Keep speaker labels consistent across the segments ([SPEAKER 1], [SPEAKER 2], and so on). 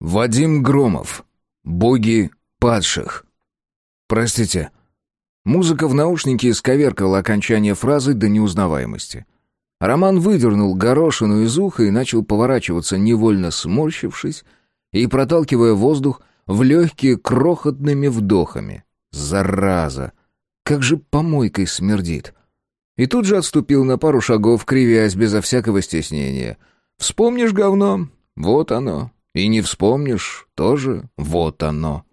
[SPEAKER 1] Вадим Громов. Боги падших. Простите. Музыка в наушнике исковеркала окончание фразы до неузнаваемости. Роман выдернул горошину из уха и начал поворачиваться, невольно сморщившись и проталкивая воздух в легкие крохотными вдохами. Зараза! Как же помойкой смердит! И тут же отступил на пару шагов, кривясь безо всякого стеснения. «Вспомнишь говно? Вот оно. И не вспомнишь, тоже вот оно.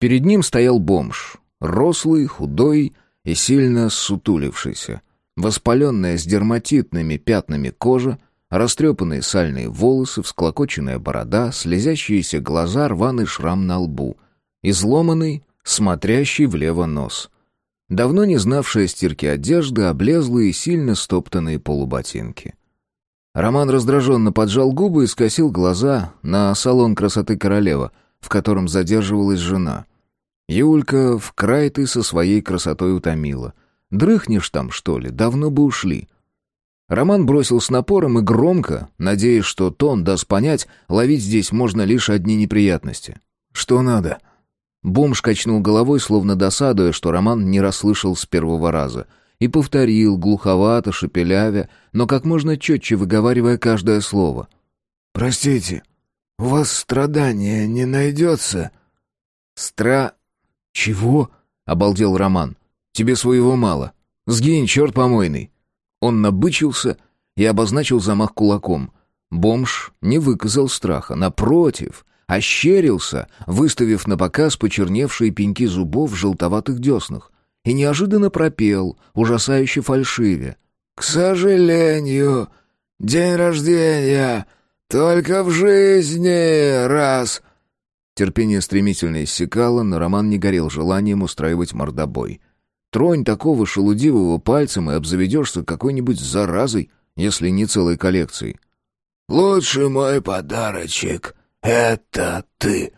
[SPEAKER 1] Перед ним стоял бомж, рослый, худой и сильно сутулившийся. Воспаленная с дерматитными пятнами кожа, растрепанные сальные волосы, всклокоченная борода, слезящиеся глаза, рваный шрам на лбу, изломанный, смотрящий влево нос. Давно не знавшая стирки одежды, облезлые и сильно стоптанные полуботинки. Роман раздраженно поджал губы и скосил глаза на салон красоты королева, в котором задерживалась жена. Юлька в край ты со своей красотой утомила. Дрыхнешь там, что ли? Давно бы ушли. Роман бросил с напором и громко, надеясь, что тон даст понять, ловить здесь можно лишь одни неприятности. «Что надо?» Бомж качнул головой, словно досадуя, что Роман не расслышал с первого раза — и повторил, глуховато, шепелявя, но как можно четче выговаривая каждое слово. «Простите, у вас страдания не найдется?» «Стра...» «Чего?» — обалдел Роман. «Тебе своего мало. Сгинь, черт помойный!» Он набычился и обозначил замах кулаком. Бомж не выказал страха, напротив, ощерился, выставив на показ почерневшие пеньки зубов в желтоватых деснах и неожиданно пропел, ужасающе фальшиве. «К сожалению, день рождения только в жизни раз...» Терпение стремительно иссякало, но Роман не горел желанием устраивать мордобой. Тронь такого шелудивого пальцем и обзаведешься какой-нибудь заразой, если не целой коллекцией. «Лучший мой подарочек — это ты!»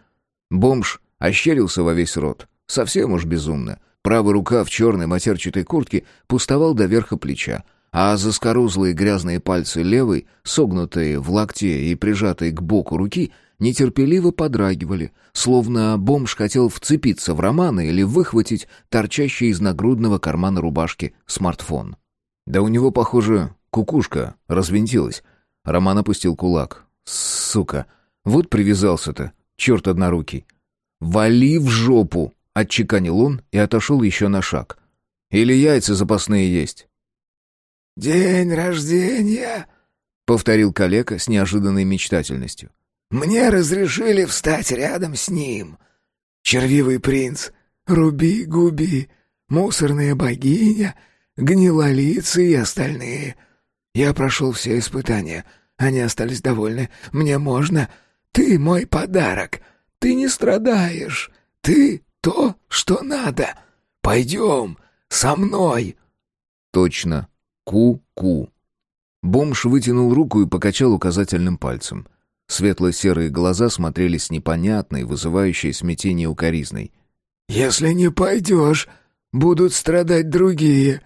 [SPEAKER 1] Бомж ощерился во весь рот. Совсем уж безумно. Правая рука в черной матерчатой куртке пустовал до верха плеча, а заскорузлые грязные пальцы левой, согнутые в локте и прижатые к боку руки, нетерпеливо подрагивали, словно бомж хотел вцепиться в Романа или выхватить торчащий из нагрудного кармана рубашки смартфон. Да у него, похоже, кукушка развинтилась. Роман опустил кулак. «Сука! Вот привязался-то, черт однорукий! Вали в жопу!» Отчеканил он и отошел еще на шаг. «Или яйца запасные есть?»
[SPEAKER 2] «День рождения», — повторил калека с неожиданной мечтательностью. «Мне разрешили встать рядом с ним. Червивый принц, руби, губи, мусорная богиня, гнилолицы и остальные. Я прошел все испытания, они остались довольны. Мне можно. Ты мой подарок. Ты не страдаешь. Ты то, что надо. Пойдем со мной!»
[SPEAKER 1] «Точно. Ку-ку». Бомж вытянул руку и покачал указательным пальцем. Светло-серые глаза смотрели с непонятной, вызывающей смятение укоризной.
[SPEAKER 2] «Если не пойдешь, будут страдать другие.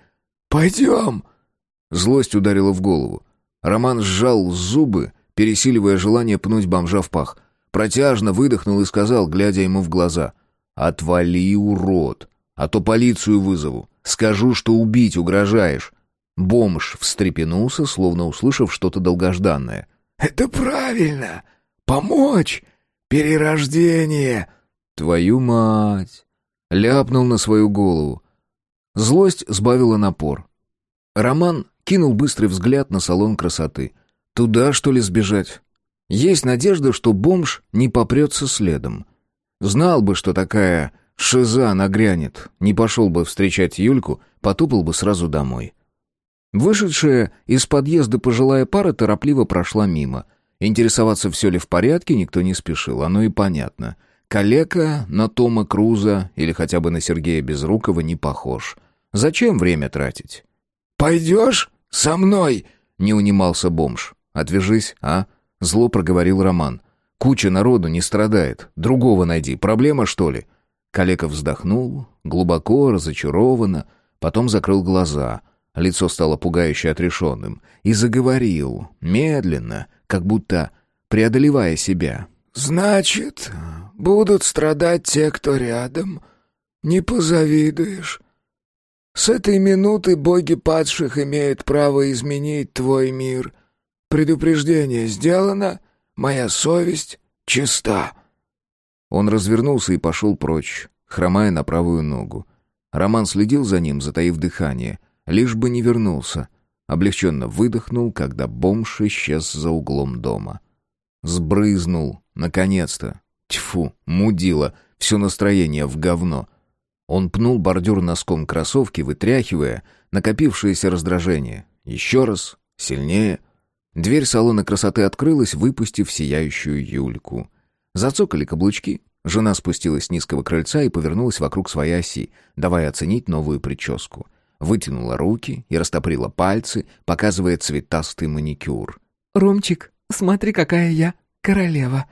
[SPEAKER 2] Пойдем!»
[SPEAKER 1] Злость ударила в голову. Роман сжал зубы, пересиливая желание пнуть бомжа в пах. Протяжно выдохнул и сказал, глядя ему в глаза — «Отвали, урод, а то полицию вызову. Скажу, что убить угрожаешь». Бомж встрепенулся, словно услышав что-то долгожданное.
[SPEAKER 2] «Это правильно! Помочь! Перерождение!»
[SPEAKER 1] «Твою мать!» Ляпнул на свою голову. Злость сбавила напор. Роман кинул быстрый взгляд на салон красоты. Туда, что ли, сбежать? Есть надежда, что бомж не попрется следом. Знал бы, что такая шиза нагрянет, не пошел бы встречать Юльку, потупал бы сразу домой. Вышедшая из подъезда пожилая пара торопливо прошла мимо. Интересоваться, все ли в порядке, никто не спешил, оно и понятно. Калека на Тома Круза или хотя бы на Сергея Безрукова не похож. Зачем время тратить?
[SPEAKER 2] «Пойдешь со мной?»
[SPEAKER 1] — не унимался бомж. «Отвяжись, а?» — зло проговорил Роман. Куча народу не страдает. Другого найди. Проблема, что ли?» Калека вздохнул, глубоко, разочарованно, потом закрыл глаза. Лицо стало пугающе отрешенным. И заговорил, медленно, как будто преодолевая себя.
[SPEAKER 2] «Значит, будут страдать те, кто рядом. Не позавидуешь. С этой минуты боги падших имеют право изменить твой мир. Предупреждение сделано, моя совесть чиста».
[SPEAKER 1] Он развернулся и пошел прочь, хромая на правую ногу. Роман следил за ним, затаив дыхание, лишь бы не вернулся. Облегченно выдохнул, когда бомж исчез за углом дома. Сбрызнул, наконец-то. Тьфу, мудила, все настроение в говно. Он пнул бордюр носком кроссовки, вытряхивая накопившееся раздражение. Еще раз, сильнее. Дверь салона красоты открылась, выпустив сияющую Юльку. Зацокали каблучки. Жена спустилась с низкого крыльца и повернулась вокруг своей оси, давая оценить новую прическу. Вытянула руки и растоприла пальцы, показывая цветастый маникюр.
[SPEAKER 3] «Ромчик, смотри, какая я королева!»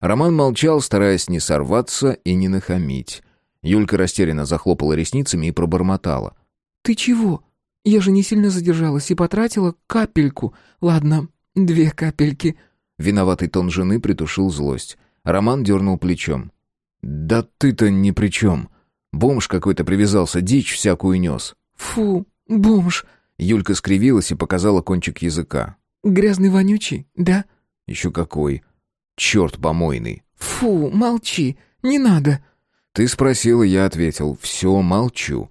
[SPEAKER 1] Роман молчал, стараясь не сорваться и не нахамить. Юлька растерянно захлопала ресницами и пробормотала.
[SPEAKER 3] «Ты чего? Я же не сильно задержалась и потратила капельку. Ладно, две капельки».
[SPEAKER 1] Виноватый тон жены притушил злость. Роман дернул плечом. «Да ты-то ни при чем. Бомж какой-то привязался, дичь всякую нес».
[SPEAKER 3] «Фу, бомж!»
[SPEAKER 1] Юлька скривилась и показала кончик языка.
[SPEAKER 3] «Грязный вонючий, да?»
[SPEAKER 1] «Еще какой. Черт помойный».
[SPEAKER 3] «Фу, молчи, не надо».
[SPEAKER 1] «Ты спросила, я ответил. Все, молчу».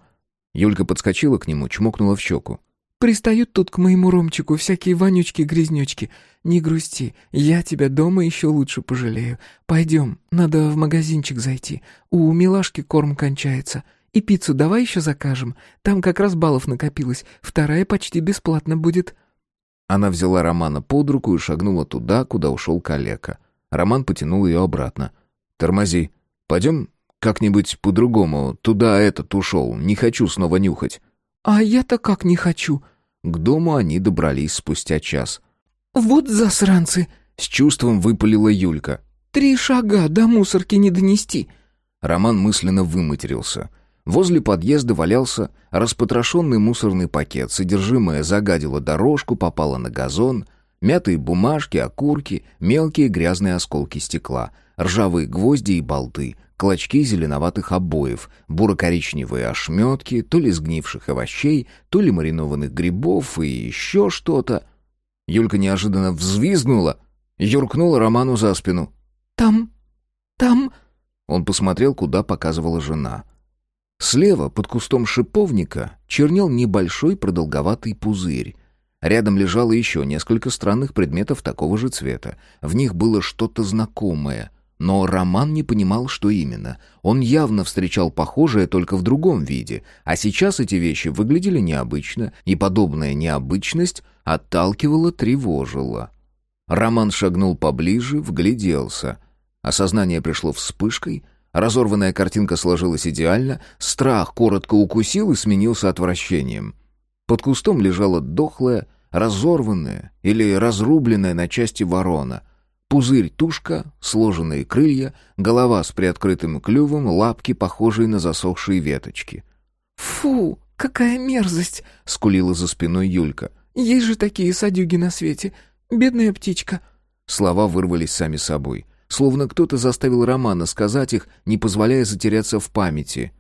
[SPEAKER 1] Юлька подскочила к нему, чмокнула в щеку.
[SPEAKER 3] «Пристают тут к моему Ромчику всякие вонючки-грязнючки. Не грусти, я тебя дома еще лучше пожалею. Пойдем, надо в магазинчик зайти. У милашки корм кончается. И пиццу давай еще закажем. Там как раз баллов накопилось. Вторая почти бесплатно будет».
[SPEAKER 1] Она взяла Романа под руку и шагнула туда, куда ушел калека. Роман потянул ее обратно. «Тормози. Пойдем как-нибудь по-другому. Туда этот ушел. Не хочу снова нюхать».
[SPEAKER 3] «А я-то как не хочу».
[SPEAKER 1] К дому они добрались спустя час.
[SPEAKER 3] «Вот засранцы!»
[SPEAKER 1] — с чувством выпалила Юлька.
[SPEAKER 3] «Три шага до мусорки не донести».
[SPEAKER 1] Роман мысленно выматерился. Возле подъезда валялся распотрошенный мусорный пакет. Содержимое загадило дорожку, попало на газон. Мятые бумажки, окурки, мелкие грязные осколки стекла, ржавые гвозди и болты, клочки зеленоватых обоев, буро-коричневые ошметки, то ли сгнивших овощей, то ли маринованных грибов и еще что-то. Юлька неожиданно взвизгнула, юркнула Роману за спину.
[SPEAKER 3] «Там... там...»
[SPEAKER 1] Он посмотрел, куда показывала жена. Слева, под кустом шиповника, чернел небольшой продолговатый пузырь. Рядом лежало еще несколько странных предметов такого же цвета. В них было что-то знакомое — но Роман не понимал, что именно. Он явно встречал похожее только в другом виде, а сейчас эти вещи выглядели необычно, и подобная необычность отталкивала, тревожила. Роман шагнул поближе, вгляделся. Осознание пришло вспышкой, разорванная картинка сложилась идеально, страх коротко укусил и сменился отвращением. Под кустом лежала дохлая, разорванная или разрубленная на части ворона — Пузырь-тушка, сложенные крылья, голова с приоткрытым клювом, лапки, похожие на засохшие веточки.
[SPEAKER 3] «Фу, какая мерзость!»
[SPEAKER 1] — скулила за спиной Юлька.
[SPEAKER 3] «Есть же такие садюги на свете! Бедная птичка!»
[SPEAKER 1] Слова вырвались сами собой. Словно кто-то заставил Романа сказать их, не позволяя затеряться в памяти.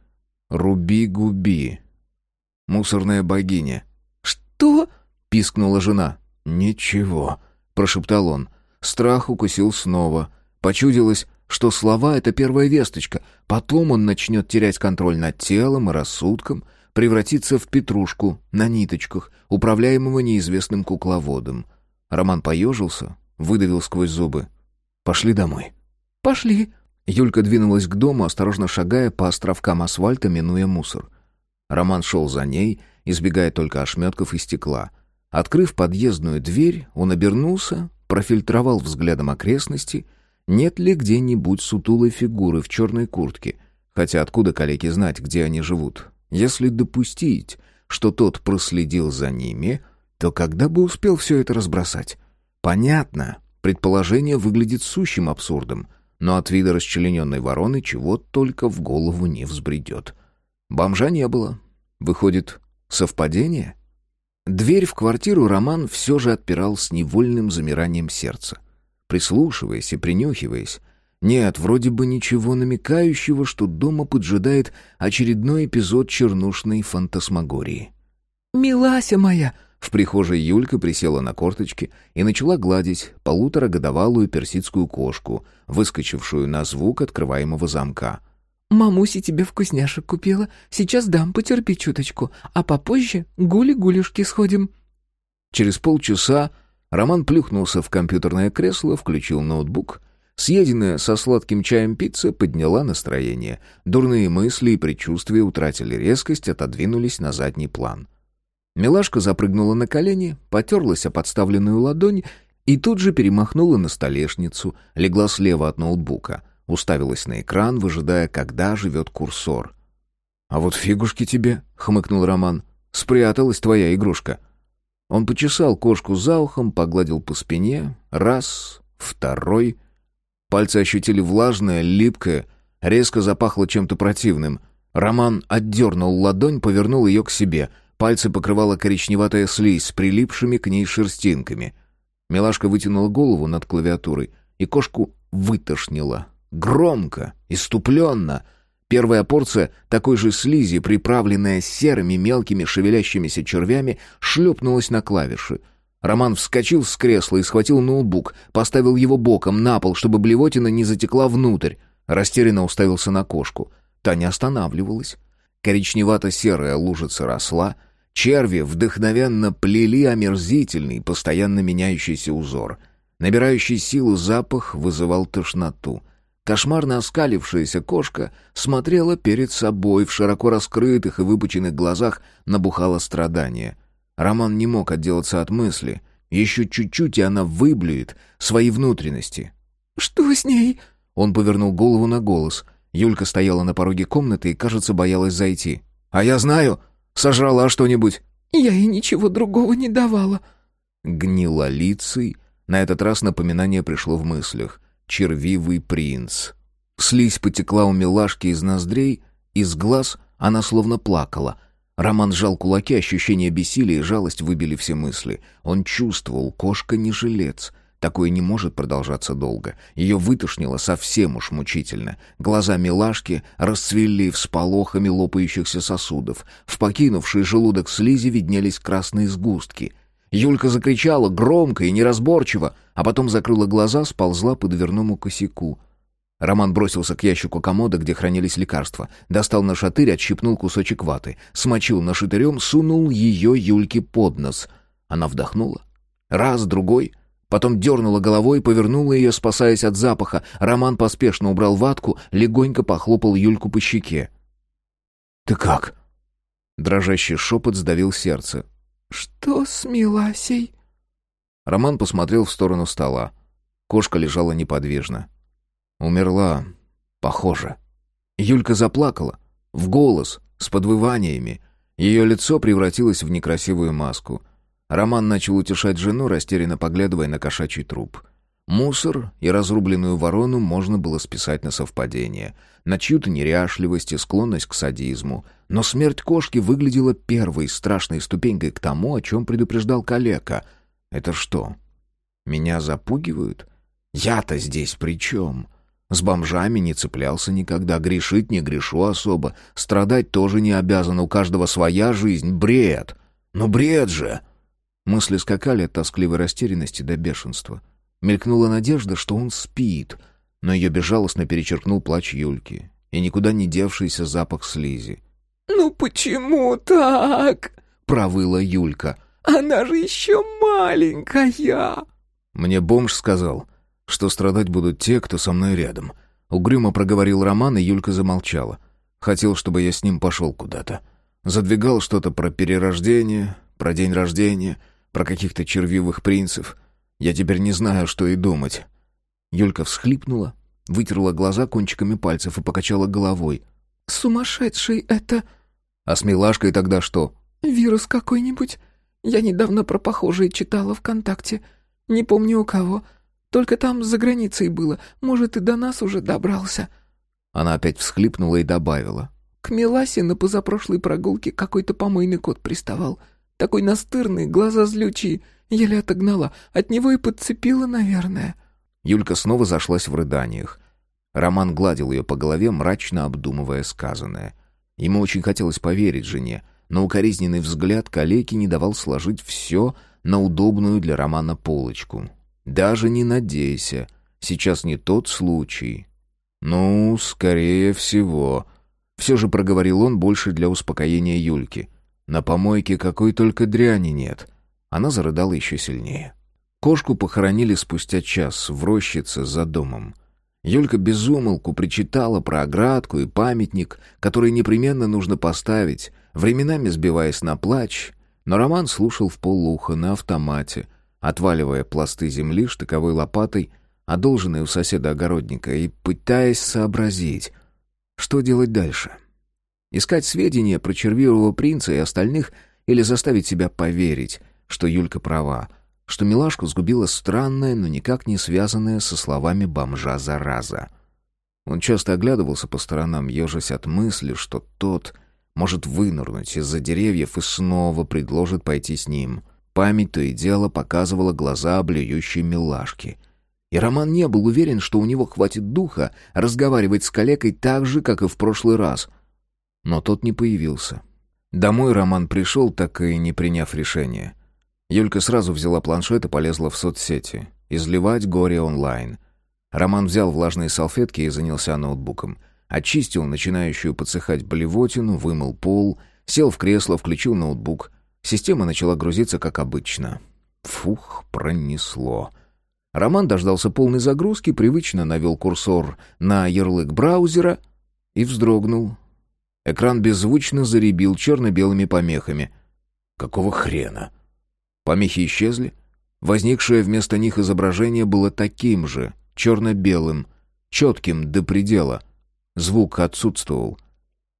[SPEAKER 1] «Руби-губи». «Мусорная богиня».
[SPEAKER 3] «Что?»
[SPEAKER 1] — пискнула жена. «Ничего», — прошептал он. Страх укусил снова. Почудилось, что слова — это первая весточка. Потом он начнет терять контроль над телом и рассудком, превратиться в петрушку на ниточках, управляемого неизвестным кукловодом. Роман поежился, выдавил сквозь зубы. «Пошли домой».
[SPEAKER 3] «Пошли».
[SPEAKER 1] Юлька двинулась к дому, осторожно шагая по островкам асфальта, минуя мусор. Роман шел за ней, избегая только ошметков и стекла. Открыв подъездную дверь, он обернулся, профильтровал взглядом окрестности, нет ли где-нибудь сутулой фигуры в черной куртке, хотя откуда калеки знать, где они живут. Если допустить, что тот проследил за ними, то когда бы успел все это разбросать? Понятно, предположение выглядит сущим абсурдом, но от вида расчлененной вороны чего только в голову не взбредет. Бомжа не было. Выходит, совпадение? — Дверь в квартиру Роман все же отпирал с невольным замиранием сердца. прислушиваясь и принюхиваясь. Нет, вроде бы ничего намекающего, что дома поджидает очередной эпизод чернушной фантасмагории.
[SPEAKER 3] «Милася моя!»
[SPEAKER 1] В прихожей Юлька присела на корточки и начала гладить полуторагодовалую персидскую кошку, выскочившую на звук открываемого замка.
[SPEAKER 3] «Мамуся тебе вкусняшек купила. Сейчас дам, потерпи чуточку, а попозже гули-гулюшки сходим».
[SPEAKER 1] Через полчаса Роман плюхнулся в компьютерное кресло, включил ноутбук. Съеденная со сладким чаем пицца подняла настроение. Дурные мысли и предчувствия утратили резкость, отодвинулись на задний план. Милашка запрыгнула на колени, потерлась о подставленную ладонь и тут же перемахнула на столешницу, легла слева от ноутбука, уставилась на экран, выжидая, когда живет курсор. «А вот фигушки тебе», — хмыкнул Роман, — «спряталась твоя игрушка». Он почесал кошку за ухом, погладил по спине. Раз, второй. Пальцы ощутили влажное, липкое, резко запахло чем-то противным. Роман отдернул ладонь, повернул ее к себе — Пальцы покрывала коричневатая слизь с прилипшими к ней шерстинками. Милашка вытянула голову над клавиатурой, и кошку вытошнила. Громко, иступленно. Первая порция такой же слизи, приправленная серыми мелкими шевелящимися червями, шлепнулась на клавиши. Роман вскочил с кресла и схватил ноутбук, поставил его боком на пол, чтобы блевотина не затекла внутрь. Растерянно уставился на кошку. Та не останавливалась. Коричневато-серая лужица росла — Черви вдохновенно плели омерзительный, постоянно меняющийся узор. Набирающий силу запах вызывал тошноту. Кошмарно оскалившаяся кошка смотрела перед собой, в широко раскрытых и выпученных глазах набухало страдание. Роман не мог отделаться от мысли. Еще чуть-чуть, и она выблюет свои внутренности.
[SPEAKER 3] «Что с ней?»
[SPEAKER 1] Он повернул голову на голос. Юлька стояла на пороге комнаты и, кажется, боялась зайти. «А я знаю!» Сожрала что-нибудь?»
[SPEAKER 3] «Я ей ничего другого не давала».
[SPEAKER 1] Гнила лицей. На этот раз напоминание пришло в мыслях. «Червивый принц». Слизь потекла у милашки из ноздрей, из глаз она словно плакала. Роман сжал кулаки, ощущение бессилия и жалость выбили все мысли. Он чувствовал, кошка не жилец. Такое не может продолжаться долго. Ее вытошнило совсем уж мучительно. Глаза милашки расцвели всполохами лопающихся сосудов. В покинувший желудок слизи виднелись красные сгустки. Юлька закричала громко и неразборчиво, а потом закрыла глаза, сползла по дверному косяку. Роман бросился к ящику комода, где хранились лекарства. Достал на шатырь, отщипнул кусочек ваты. Смочил нашатырем, сунул ее Юльке под нос. Она вдохнула. Раз, другой — Потом дернула головой, повернула ее, спасаясь от запаха. Роман поспешно убрал ватку, легонько похлопал Юльку по щеке. «Ты как?» Дрожащий шепот сдавил сердце.
[SPEAKER 3] «Что с Миласей?»
[SPEAKER 1] Роман посмотрел в сторону стола. Кошка лежала неподвижно. Умерла, похоже. Юлька заплакала, в голос, с подвываниями. Ее лицо превратилось в некрасивую маску — Роман начал утешать жену, растерянно поглядывая на кошачий труп. Мусор и разрубленную ворону можно было списать на совпадение, на чью-то неряшливость и склонность к садизму. Но смерть кошки выглядела первой страшной ступенькой к тому, о чем предупреждал калека. «Это что? Меня запугивают? Я-то здесь при чем?» С бомжами не цеплялся никогда, грешить не грешу особо, страдать тоже не обязан, у каждого своя жизнь, бред. Ну бред же! Мысли скакали от тоскливой растерянности до бешенства. Мелькнула надежда, что он спит, но ее безжалостно перечеркнул плач Юльки и никуда не девшийся запах слизи.
[SPEAKER 3] «Ну почему так?»
[SPEAKER 1] — провыла Юлька.
[SPEAKER 3] «Она же еще маленькая!»
[SPEAKER 1] Мне бомж сказал, что страдать будут те, кто со мной рядом. Угрюмо проговорил Роман, и Юлька замолчала. Хотел, чтобы я с ним пошел куда-то. Задвигал что-то про перерождение, про день рождения — про каких-то червивых принцев. Я теперь не знаю, что и думать». Юлька всхлипнула, вытерла глаза кончиками пальцев и покачала головой.
[SPEAKER 3] «Сумасшедший это...»
[SPEAKER 1] «А с милашкой тогда что?»
[SPEAKER 3] «Вирус какой-нибудь. Я недавно про похожие читала ВКонтакте. Не помню у кого. Только там за границей было. Может, и до нас уже добрался».
[SPEAKER 1] Она опять всхлипнула и добавила.
[SPEAKER 3] «К Миласе на позапрошлой прогулке какой-то помойный кот приставал. Такой настырный, глаза злючие. Еле отогнала. От него и подцепила, наверное».
[SPEAKER 1] Юлька снова зашлась в рыданиях. Роман гладил ее по голове, мрачно обдумывая сказанное. Ему очень хотелось поверить жене, но укоризненный взгляд калеки не давал сложить все на удобную для Романа полочку. «Даже не надейся, сейчас не тот случай». «Ну, скорее всего», — все же проговорил он больше для успокоения Юльки. «На помойке какой только дряни нет». Она зарыдала еще сильнее. Кошку похоронили спустя час в рощице за домом. Юлька безумолку причитала про оградку и памятник, который непременно нужно поставить, временами сбиваясь на плач, но Роман слушал в полуха на автомате, отваливая пласты земли штыковой лопатой, одолженной у соседа-огородника, и пытаясь сообразить, что делать дальше. Искать сведения про червивого принца и остальных или заставить себя поверить, что Юлька права — что милашку сгубила странная, но никак не связанная со словами бомжа зараза. Он часто оглядывался по сторонам, ежась от мысли, что тот может вынырнуть из-за деревьев и снова предложит пойти с ним. Память то и дело показывала глаза блюющей милашки. И Роман не был уверен, что у него хватит духа разговаривать с калекой так же, как и в прошлый раз. Но тот не появился. Домой Роман пришел, так и не приняв решения. Юлька сразу взяла планшет и полезла в соцсети. Изливать горе онлайн. Роман взял влажные салфетки и занялся ноутбуком. Очистил начинающую подсыхать блевотину, вымыл пол, сел в кресло, включил ноутбук. Система начала грузиться, как обычно. Фух, пронесло. Роман дождался полной загрузки, привычно навел курсор на ярлык браузера и вздрогнул. Экран беззвучно заребил черно-белыми помехами. «Какого хрена?» Помехи исчезли. Возникшее вместо них изображение было таким же, черно-белым, четким до предела. Звук отсутствовал.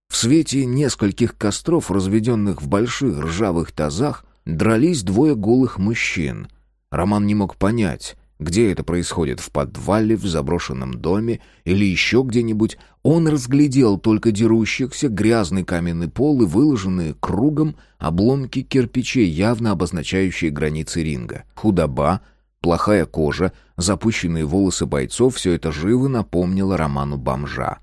[SPEAKER 1] В свете нескольких костров, разведенных в больших ржавых тазах, дрались двое голых мужчин. Роман не мог понять, где это происходит, в подвале, в заброшенном доме или еще где-нибудь, он разглядел только дерущихся, грязный каменный пол и выложенные кругом обломки кирпичей, явно обозначающие границы ринга. Худоба, плохая кожа, запущенные волосы бойцов — все это живо напомнило роману бомжа.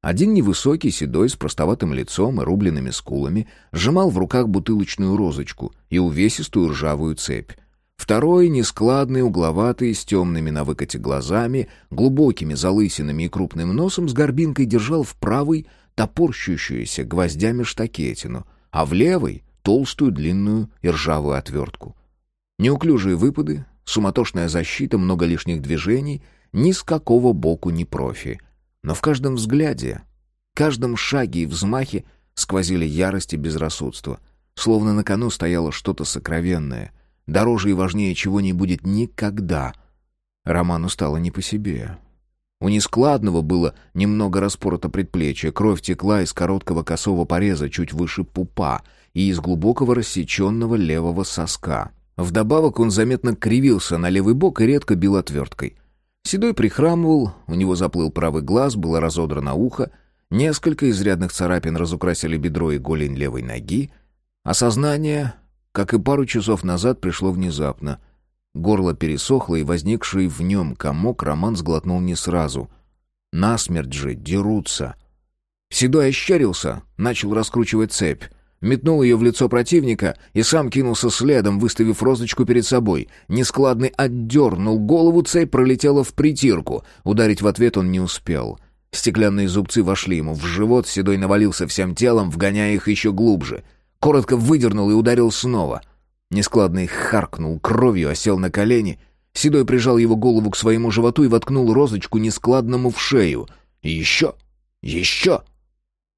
[SPEAKER 1] Один невысокий, седой, с простоватым лицом и рубленными скулами, сжимал в руках бутылочную розочку и увесистую ржавую цепь. Второй, нескладный, угловатый, с темными на выкате глазами, глубокими залысинами и крупным носом, с горбинкой держал в правой топорщущуюся гвоздями штакетину, а в левой — толстую, длинную и ржавую отвертку. Неуклюжие выпады, суматошная защита, много лишних движений, ни с какого боку не профи. Но в каждом взгляде, каждом шаге и взмахе сквозили ярость и безрассудство, словно на кону стояло что-то сокровенное — Дороже и важнее чего не будет никогда. Роману стало не по себе. У нескладного было немного распорото предплечье, кровь текла из короткого косого пореза чуть выше пупа и из глубокого рассеченного левого соска. Вдобавок он заметно кривился на левый бок и редко бил отверткой. Седой прихрамывал, у него заплыл правый глаз, было разодрано ухо, несколько изрядных царапин разукрасили бедро и голень левой ноги. Осознание как и пару часов назад, пришло внезапно. Горло пересохло, и возникший в нем комок Роман сглотнул не сразу. Насмерть же дерутся. Седой ощерился, начал раскручивать цепь. Метнул ее в лицо противника и сам кинулся следом, выставив розочку перед собой. Нескладный отдернул голову, цепь пролетела в притирку. Ударить в ответ он не успел. Стеклянные зубцы вошли ему в живот, Седой навалился всем телом, вгоняя их еще глубже — Коротко выдернул и ударил снова. Нескладный харкнул кровью, осел на колени. Седой прижал его голову к своему животу и воткнул розочку нескладному в шею. Еще! Еще!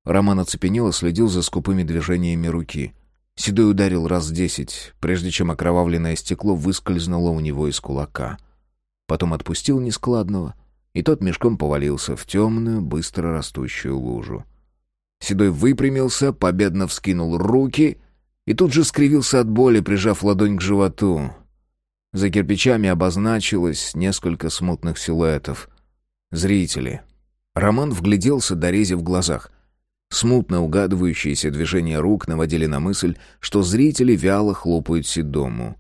[SPEAKER 1] Роман оцепенел и следил за скупыми движениями руки. Седой ударил раз десять, прежде чем окровавленное стекло выскользнуло у него из кулака. Потом отпустил нескладного, и тот мешком повалился в темную, быстро растущую лужу. Седой выпрямился, победно вскинул руки и тут же скривился от боли, прижав ладонь к животу. За кирпичами обозначилось несколько смутных силуэтов. Зрители. Роман вгляделся до рези в глазах. Смутно угадывающиеся движения рук наводили на мысль, что зрители вяло хлопают Седому.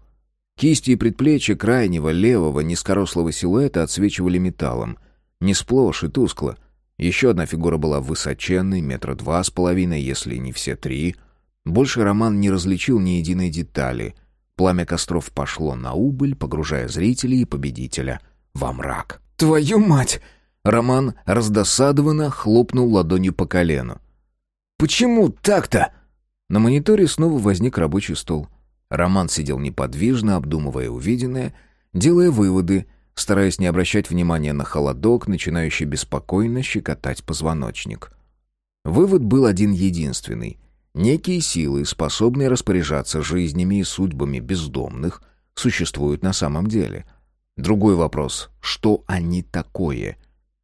[SPEAKER 1] Кисти и предплечья крайнего левого низкорослого силуэта отсвечивали металлом. Не сплошь и тускло. Еще одна фигура была высоченной, метра два с половиной, если не все три. Больше Роман не различил ни единой детали. Пламя костров пошло на убыль, погружая зрителей и победителя во мрак.
[SPEAKER 3] «Твою мать!»
[SPEAKER 1] Роман раздосадованно хлопнул ладонью по колену.
[SPEAKER 2] «Почему так-то?»
[SPEAKER 1] На мониторе снова возник рабочий стол. Роман сидел неподвижно, обдумывая увиденное, делая выводы, стараясь не обращать внимания на холодок, начинающий беспокойно щекотать позвоночник. Вывод был один-единственный. Некие силы, способные распоряжаться жизнями и судьбами бездомных, существуют на самом деле. Другой вопрос — что они такое?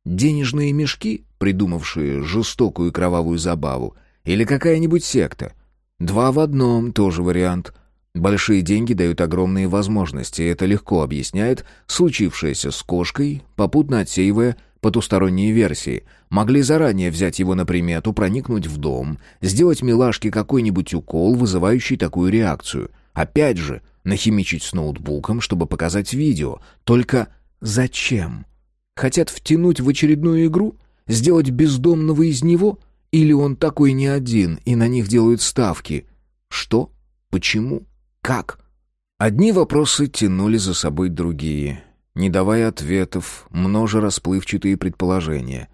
[SPEAKER 1] Денежные мешки, придумавшие жестокую кровавую забаву, или какая-нибудь секта — Два в одном тоже вариант. Большие деньги дают огромные возможности, это легко объясняет случившееся с кошкой, попутно отсеивая потусторонние версии. Могли заранее взять его на примету, проникнуть в дом, сделать милашке какой-нибудь укол, вызывающий такую реакцию. Опять же, нахимичить с ноутбуком, чтобы показать видео. Только зачем? Хотят втянуть в очередную игру? Сделать бездомного из него? Или он такой не один, и на них делают ставки? Что? Почему? Как? Одни вопросы тянули за собой другие, не давая ответов, множе расплывчатые предположения.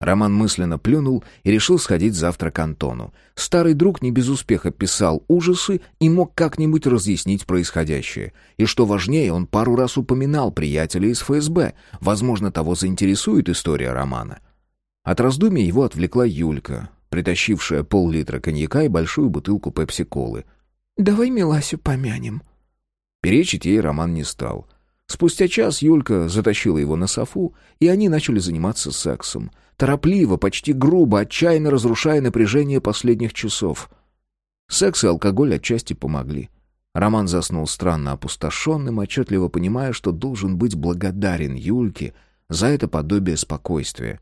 [SPEAKER 1] Роман мысленно плюнул и решил сходить завтра к Антону. Старый друг не без успеха писал ужасы и мог как-нибудь разъяснить происходящее. И что важнее, он пару раз упоминал приятеля из ФСБ. Возможно, того заинтересует история романа. От раздумий его отвлекла Юлька, притащившая пол-литра коньяка и большую бутылку пепси-колы.
[SPEAKER 3] «Давай Миласю помянем».
[SPEAKER 1] Перечить ей Роман не стал. Спустя час Юлька затащила его на софу, и они начали заниматься сексом. Торопливо, почти грубо, отчаянно разрушая напряжение последних часов. Секс и алкоголь отчасти помогли. Роман заснул странно опустошенным, отчетливо понимая, что должен быть благодарен Юльке за это подобие спокойствия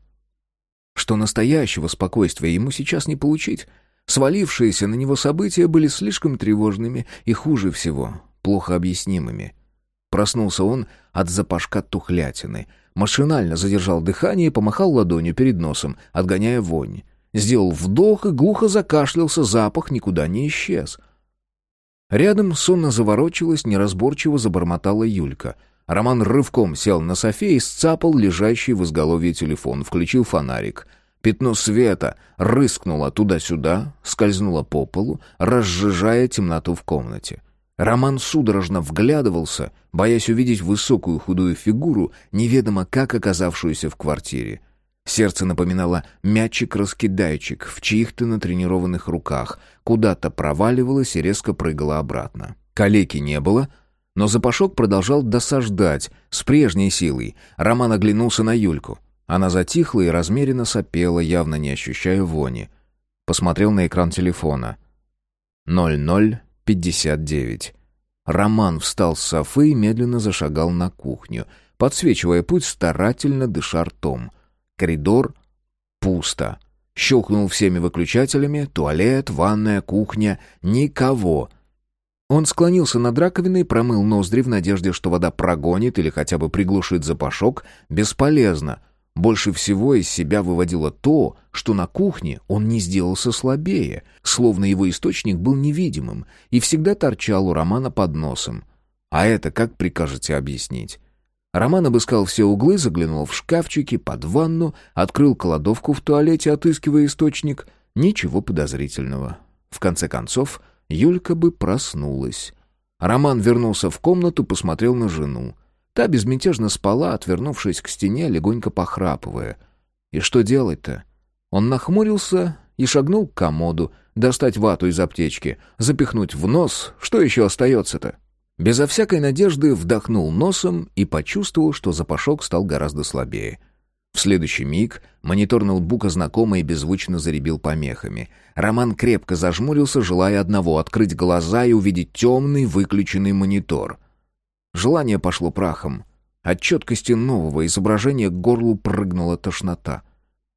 [SPEAKER 1] что настоящего спокойствия ему сейчас не получить. Свалившиеся на него события были слишком тревожными и, хуже всего, плохо объяснимыми. Проснулся он от запашка тухлятины. Машинально задержал дыхание и помахал ладонью перед носом, отгоняя вонь. Сделал вдох и глухо закашлялся, запах никуда не исчез. Рядом сонно заворочилась, неразборчиво забормотала Юлька — Роман рывком сел на софе и сцапал лежащий в изголовье телефон, включил фонарик. Пятно света рыскнуло туда-сюда, скользнуло по полу, разжижая темноту в комнате. Роман судорожно вглядывался, боясь увидеть высокую худую фигуру, неведомо как оказавшуюся в квартире. Сердце напоминало мячик-раскидайчик в чьих-то натренированных руках, куда-то проваливалось и резко прыгало обратно. Калеки не было — но запашок продолжал досаждать с прежней силой. Роман оглянулся на Юльку. Она затихла и размеренно сопела, явно не ощущая вони. Посмотрел на экран телефона. 0059. Роман встал с софы и медленно зашагал на кухню, подсвечивая путь, старательно дыша ртом. Коридор пусто. Щелкнул всеми выключателями, туалет, ванная, кухня. Никого. Он склонился над раковиной, промыл ноздри в надежде, что вода прогонит или хотя бы приглушит запашок. Бесполезно. Больше всего из себя выводило то, что на кухне он не сделался слабее, словно его источник был невидимым и всегда торчал у Романа под носом. А это как прикажете объяснить? Роман обыскал все углы, заглянул в шкафчики, под ванну, открыл кладовку в туалете, отыскивая источник. Ничего подозрительного. В конце концов, Юлька бы проснулась. Роман вернулся в комнату, посмотрел на жену. Та безмятежно спала, отвернувшись к стене, легонько похрапывая. И что делать-то? Он нахмурился и шагнул к комоду, достать вату из аптечки, запихнуть в нос, что еще остается-то? Безо всякой надежды вдохнул носом и почувствовал, что запашок стал гораздо слабее. В следующий миг монитор ноутбука знакомо и беззвучно заребил помехами. Роман крепко зажмурился, желая одного — открыть глаза и увидеть темный выключенный монитор. Желание пошло прахом. От четкости нового изображения к горлу прыгнула тошнота.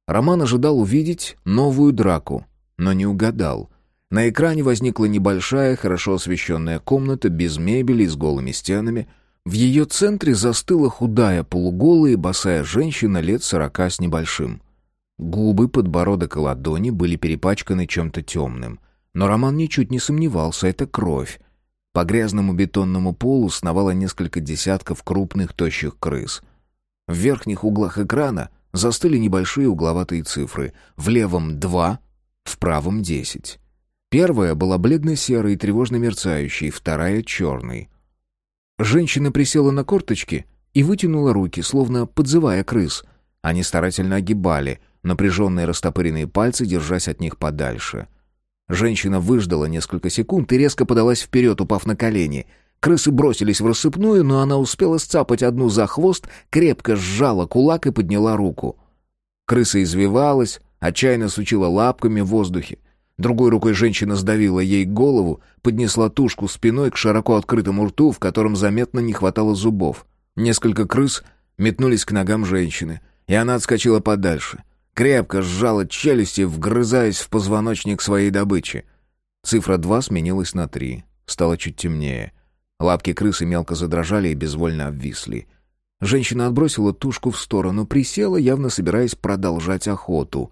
[SPEAKER 1] Роман ожидал увидеть новую драку, но не угадал. На экране возникла небольшая, хорошо освещенная комната без мебели с голыми стенами. В ее центре застыла худая, полуголая и босая женщина лет сорока с небольшим. Губы, подбородок и ладони были перепачканы чем-то темным. Но Роман ничуть не сомневался, это кровь. По грязному бетонному полу сновало несколько десятков крупных тощих крыс. В верхних углах экрана застыли небольшие угловатые цифры. В левом — два, в правом — десять. Первая была бледно-серой тревожно мерцающей, вторая — черной. Женщина присела на корточки и вытянула руки, словно подзывая крыс. Они старательно огибали, напряженные растопыренные пальцы, держась от них подальше. Женщина выждала несколько секунд и резко подалась вперед, упав на колени. Крысы бросились в рассыпную, но она успела сцапать одну за хвост, крепко сжала кулак и подняла руку. Крыса извивалась, отчаянно сучила лапками в воздухе. Другой рукой женщина сдавила ей голову, поднесла тушку спиной к широко открытому рту, в котором заметно не хватало зубов. Несколько крыс метнулись к ногам женщины, и она отскочила подальше — крепко сжала челюсти, вгрызаясь в позвоночник своей добычи. Цифра два сменилась на три. Стало чуть темнее. Лапки крысы мелко задрожали и безвольно обвисли. Женщина отбросила тушку в сторону, присела, явно собираясь продолжать охоту.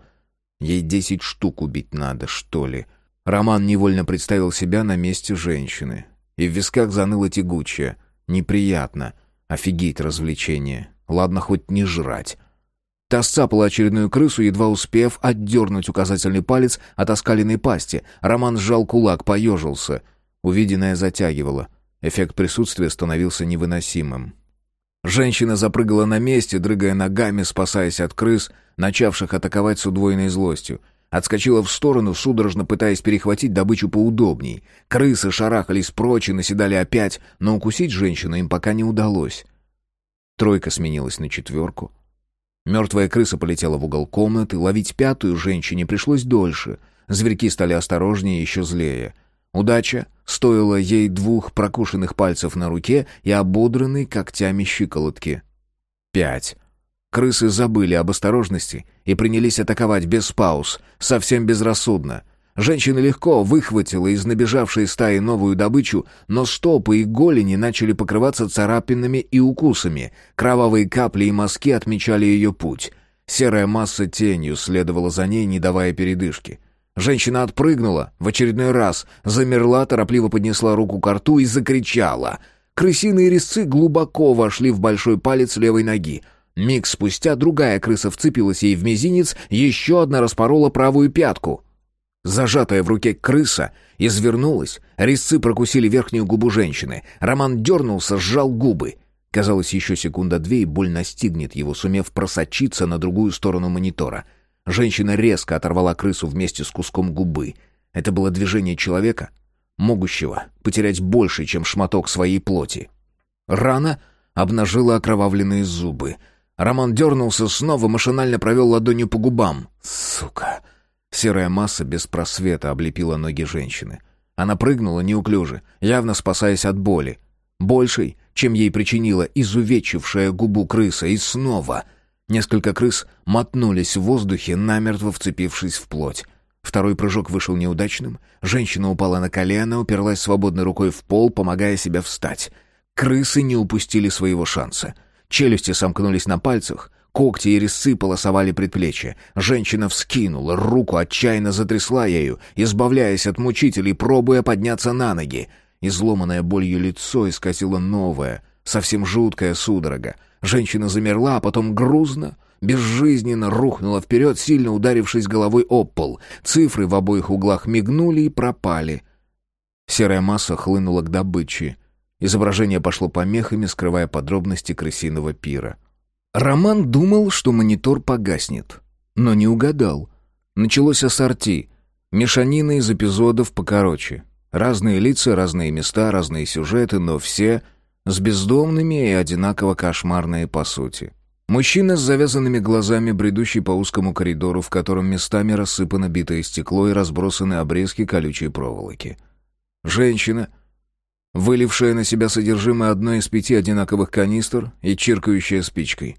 [SPEAKER 1] Ей десять штук убить надо, что ли. Роман невольно представил себя на месте женщины. И в висках заныло тягучее. Неприятно. Офигеть развлечение. Ладно, хоть не жрать. Та сцапала очередную крысу, едва успев отдернуть указательный палец от оскаленной пасти. Роман сжал кулак, поежился. Увиденное затягивало. Эффект присутствия становился невыносимым. Женщина запрыгала на месте, дрыгая ногами, спасаясь от крыс, начавших атаковать с удвоенной злостью. Отскочила в сторону, судорожно пытаясь перехватить добычу поудобней. Крысы шарахались прочь и наседали опять, но укусить женщину им пока не удалось. Тройка сменилась на четверку. Мертвая крыса полетела в угол комнаты, ловить пятую женщине пришлось дольше. Зверьки стали осторожнее и еще злее. Удача стоила ей двух прокушенных пальцев на руке и ободранной когтями щиколотки. Пять. Крысы забыли об осторожности и принялись атаковать без пауз, совсем безрассудно. Женщина легко выхватила из набежавшей стаи новую добычу, но стопы и голени начали покрываться царапинами и укусами. Кровавые капли и мазки отмечали ее путь. Серая масса тенью следовала за ней, не давая передышки. Женщина отпрыгнула в очередной раз, замерла, торопливо поднесла руку к рту и закричала. Крысиные резцы глубоко вошли в большой палец левой ноги. Миг спустя другая крыса вцепилась ей в мизинец, еще одна распорола правую пятку — Зажатая в руке крыса извернулась, резцы прокусили верхнюю губу женщины. Роман дернулся, сжал губы. Казалось, еще секунда-две, и боль настигнет его, сумев просочиться на другую сторону монитора. Женщина резко оторвала крысу вместе с куском губы. Это было движение человека, могущего потерять больше, чем шматок своей плоти. Рана обнажила окровавленные зубы. Роман дернулся снова, машинально провел ладонью по губам. «Сука!» Серая масса без просвета облепила ноги женщины. Она прыгнула неуклюже, явно спасаясь от боли. Большей, чем ей причинила изувечившая губу крыса, и снова. Несколько крыс мотнулись в воздухе, намертво вцепившись в плоть. Второй прыжок вышел неудачным. Женщина упала на колено, уперлась свободной рукой в пол, помогая себе встать. Крысы не упустили своего шанса. Челюсти сомкнулись на пальцах, Когти и резцы полосовали предплечье. Женщина вскинула руку, отчаянно затрясла ею, избавляясь от мучителей, пробуя подняться на ноги. Изломанное болью лицо исказило новое, совсем жуткая судорога. Женщина замерла, а потом грузно, безжизненно рухнула вперед, сильно ударившись головой об пол. Цифры в обоих углах мигнули и пропали. Серая масса хлынула к добыче. Изображение пошло помехами, скрывая подробности крысиного пира. Роман думал, что монитор погаснет, но не угадал. Началось ассорти, мешанина из эпизодов покороче. Разные лица, разные места, разные сюжеты, но все с бездомными и одинаково кошмарные по сути. Мужчина с завязанными глазами, бредущий по узкому коридору, в котором местами рассыпано битое стекло и разбросаны обрезки колючей проволоки. Женщина — вылившая на себя содержимое одной из пяти одинаковых канистр и чиркающая спичкой.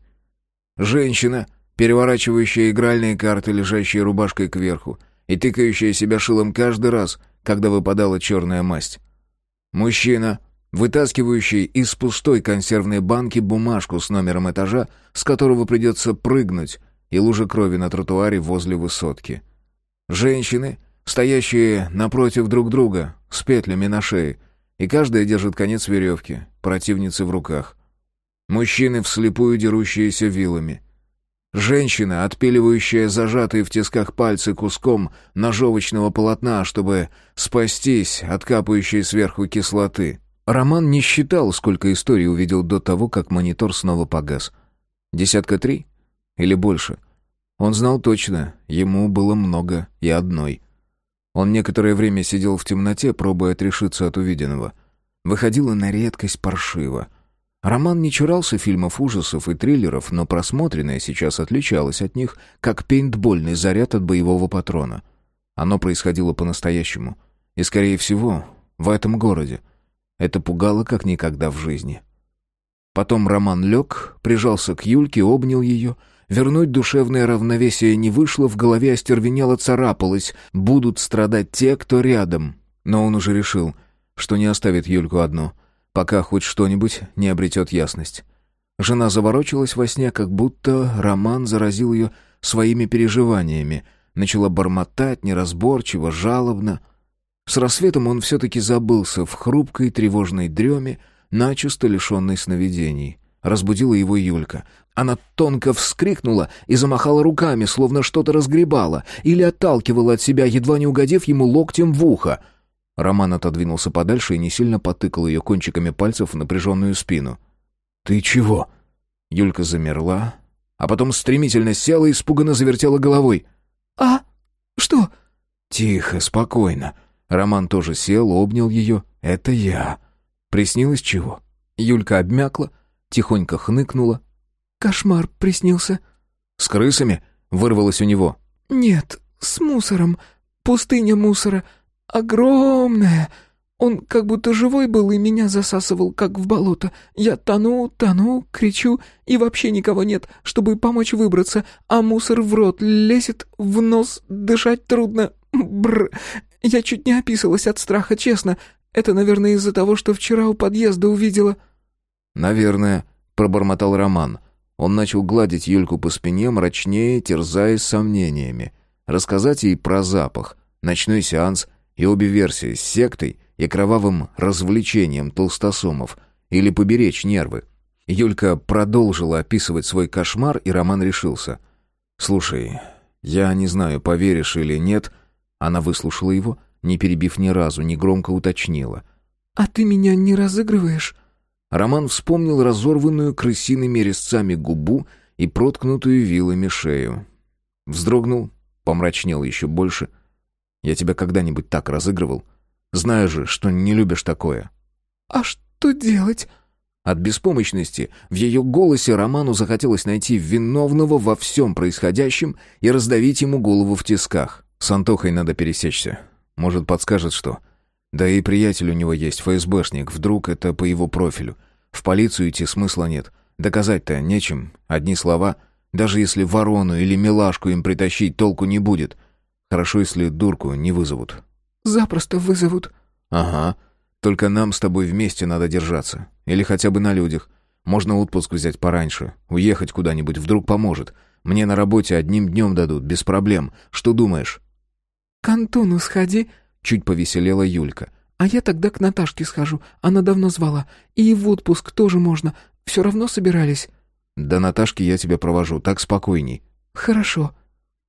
[SPEAKER 1] Женщина, переворачивающая игральные карты, лежащие рубашкой кверху, и тыкающая себя шилом каждый раз, когда выпадала черная масть. Мужчина, вытаскивающий из пустой консервной банки бумажку с номером этажа, с которого придется прыгнуть, и лужа крови на тротуаре возле высотки. Женщины, стоящие напротив друг друга, с петлями на шее, и каждая держит конец веревки, противницы в руках. Мужчины, вслепую дерущиеся вилами. Женщина, отпиливающая зажатые в тисках пальцы куском ножовочного полотна, чтобы спастись от капающей сверху кислоты. Роман не считал, сколько историй увидел до того, как монитор снова погас. Десятка три? Или больше? Он знал точно, ему было много и одной. Он некоторое время сидел в темноте, пробуя отрешиться от увиденного. Выходило на редкость паршиво. Роман не чурался фильмов ужасов и триллеров, но просмотренное сейчас отличалось от них, как пейнтбольный заряд от боевого патрона. Оно происходило по-настоящему. И, скорее всего, в этом городе. Это пугало как никогда в жизни. Потом Роман лег, прижался к Юльке, обнял ее. Вернуть душевное равновесие не вышло, в голове остервенело царапалось. Будут страдать те, кто рядом. Но он уже решил, что не оставит Юльку одну — пока хоть что-нибудь не обретет ясность. Жена заворочилась во сне, как будто Роман заразил ее своими переживаниями, начала бормотать неразборчиво, жалобно. С рассветом он все-таки забылся в хрупкой тревожной дреме, начисто лишенной сновидений. Разбудила его Юлька. Она тонко вскрикнула и замахала руками, словно что-то разгребала, или отталкивала от себя, едва не угодив ему локтем в ухо — Роман отодвинулся подальше и не сильно потыкал ее кончиками пальцев в напряженную спину. «Ты чего?» Юлька замерла, а потом стремительно села и испуганно завертела головой.
[SPEAKER 3] «А? Что?»
[SPEAKER 1] «Тихо, спокойно». Роман тоже сел, обнял ее. «Это я». «Приснилось чего?» Юлька обмякла, тихонько хныкнула.
[SPEAKER 3] «Кошмар приснился».
[SPEAKER 1] «С крысами?» — вырвалось у него.
[SPEAKER 3] «Нет, с мусором. Пустыня мусора огромная. Он как будто живой был и меня засасывал, как в болото. Я тону, тону, кричу, и вообще никого нет, чтобы помочь выбраться, а мусор в рот лезет, в нос, дышать трудно. Бр. Я чуть не описалась от страха, честно. Это, наверное, из-за того, что вчера у подъезда увидела».
[SPEAKER 1] «Наверное», — пробормотал Роман. Он начал гладить Юльку по спине, мрачнее, терзаясь сомнениями. Рассказать ей про запах, ночной сеанс — и обе версии с сектой и кровавым развлечением толстосумов или поберечь нервы. Юлька продолжила описывать свой кошмар, и Роман решился. «Слушай, я не знаю, поверишь или нет...» Она выслушала его, не перебив ни разу, не громко уточнила.
[SPEAKER 3] «А ты меня не разыгрываешь?»
[SPEAKER 1] Роман вспомнил разорванную крысиными резцами губу и проткнутую вилами шею. Вздрогнул, помрачнел еще больше — я тебя когда-нибудь так разыгрывал? Знаю же, что не любишь такое».
[SPEAKER 3] «А что делать?»
[SPEAKER 1] От беспомощности в ее голосе Роману захотелось найти виновного во всем происходящем и раздавить ему голову в тисках. С Антохой надо пересечься. Может, подскажет что. Да и приятель у него есть, ФСБшник. Вдруг это по его профилю. В полицию идти смысла нет. Доказать-то нечем. Одни слова. Даже если ворону или милашку им притащить, толку не будет. Хорошо, если дурку не вызовут».
[SPEAKER 3] «Запросто вызовут».
[SPEAKER 1] «Ага. Только нам с тобой вместе надо держаться. Или хотя бы на людях. Можно отпуск взять пораньше. Уехать куда-нибудь вдруг поможет. Мне на работе одним днем дадут, без проблем. Что думаешь?»
[SPEAKER 3] «К Антону сходи», — чуть повеселела Юлька. «А я тогда к Наташке схожу. Она давно звала. И в отпуск тоже можно. Все равно собирались».
[SPEAKER 1] «До Наташки я тебя провожу. Так спокойней».
[SPEAKER 3] «Хорошо».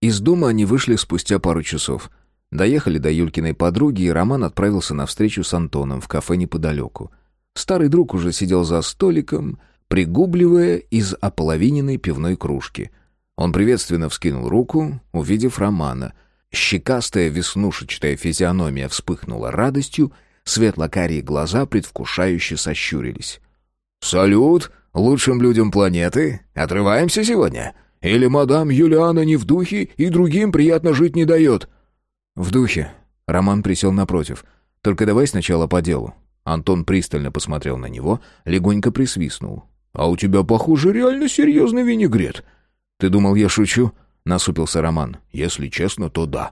[SPEAKER 1] Из дома они вышли спустя пару часов. Доехали до Юлькиной подруги, и Роман отправился на встречу с Антоном в кафе неподалеку. Старый друг уже сидел за столиком, пригубливая из ополовиненной пивной кружки. Он приветственно вскинул руку, увидев Романа. Щекастая веснушечная физиономия вспыхнула радостью, светло-карие глаза предвкушающе сощурились. «Салют лучшим людям планеты! Отрываемся сегодня!» Или мадам Юлиана не в духе и другим приятно жить не дает?» «В духе». Роман присел напротив. «Только давай сначала по делу». Антон пристально посмотрел на него, легонько присвистнул. «А у тебя, похоже, реально серьезный винегрет». «Ты думал, я шучу?» — насупился Роман. «Если честно, то да».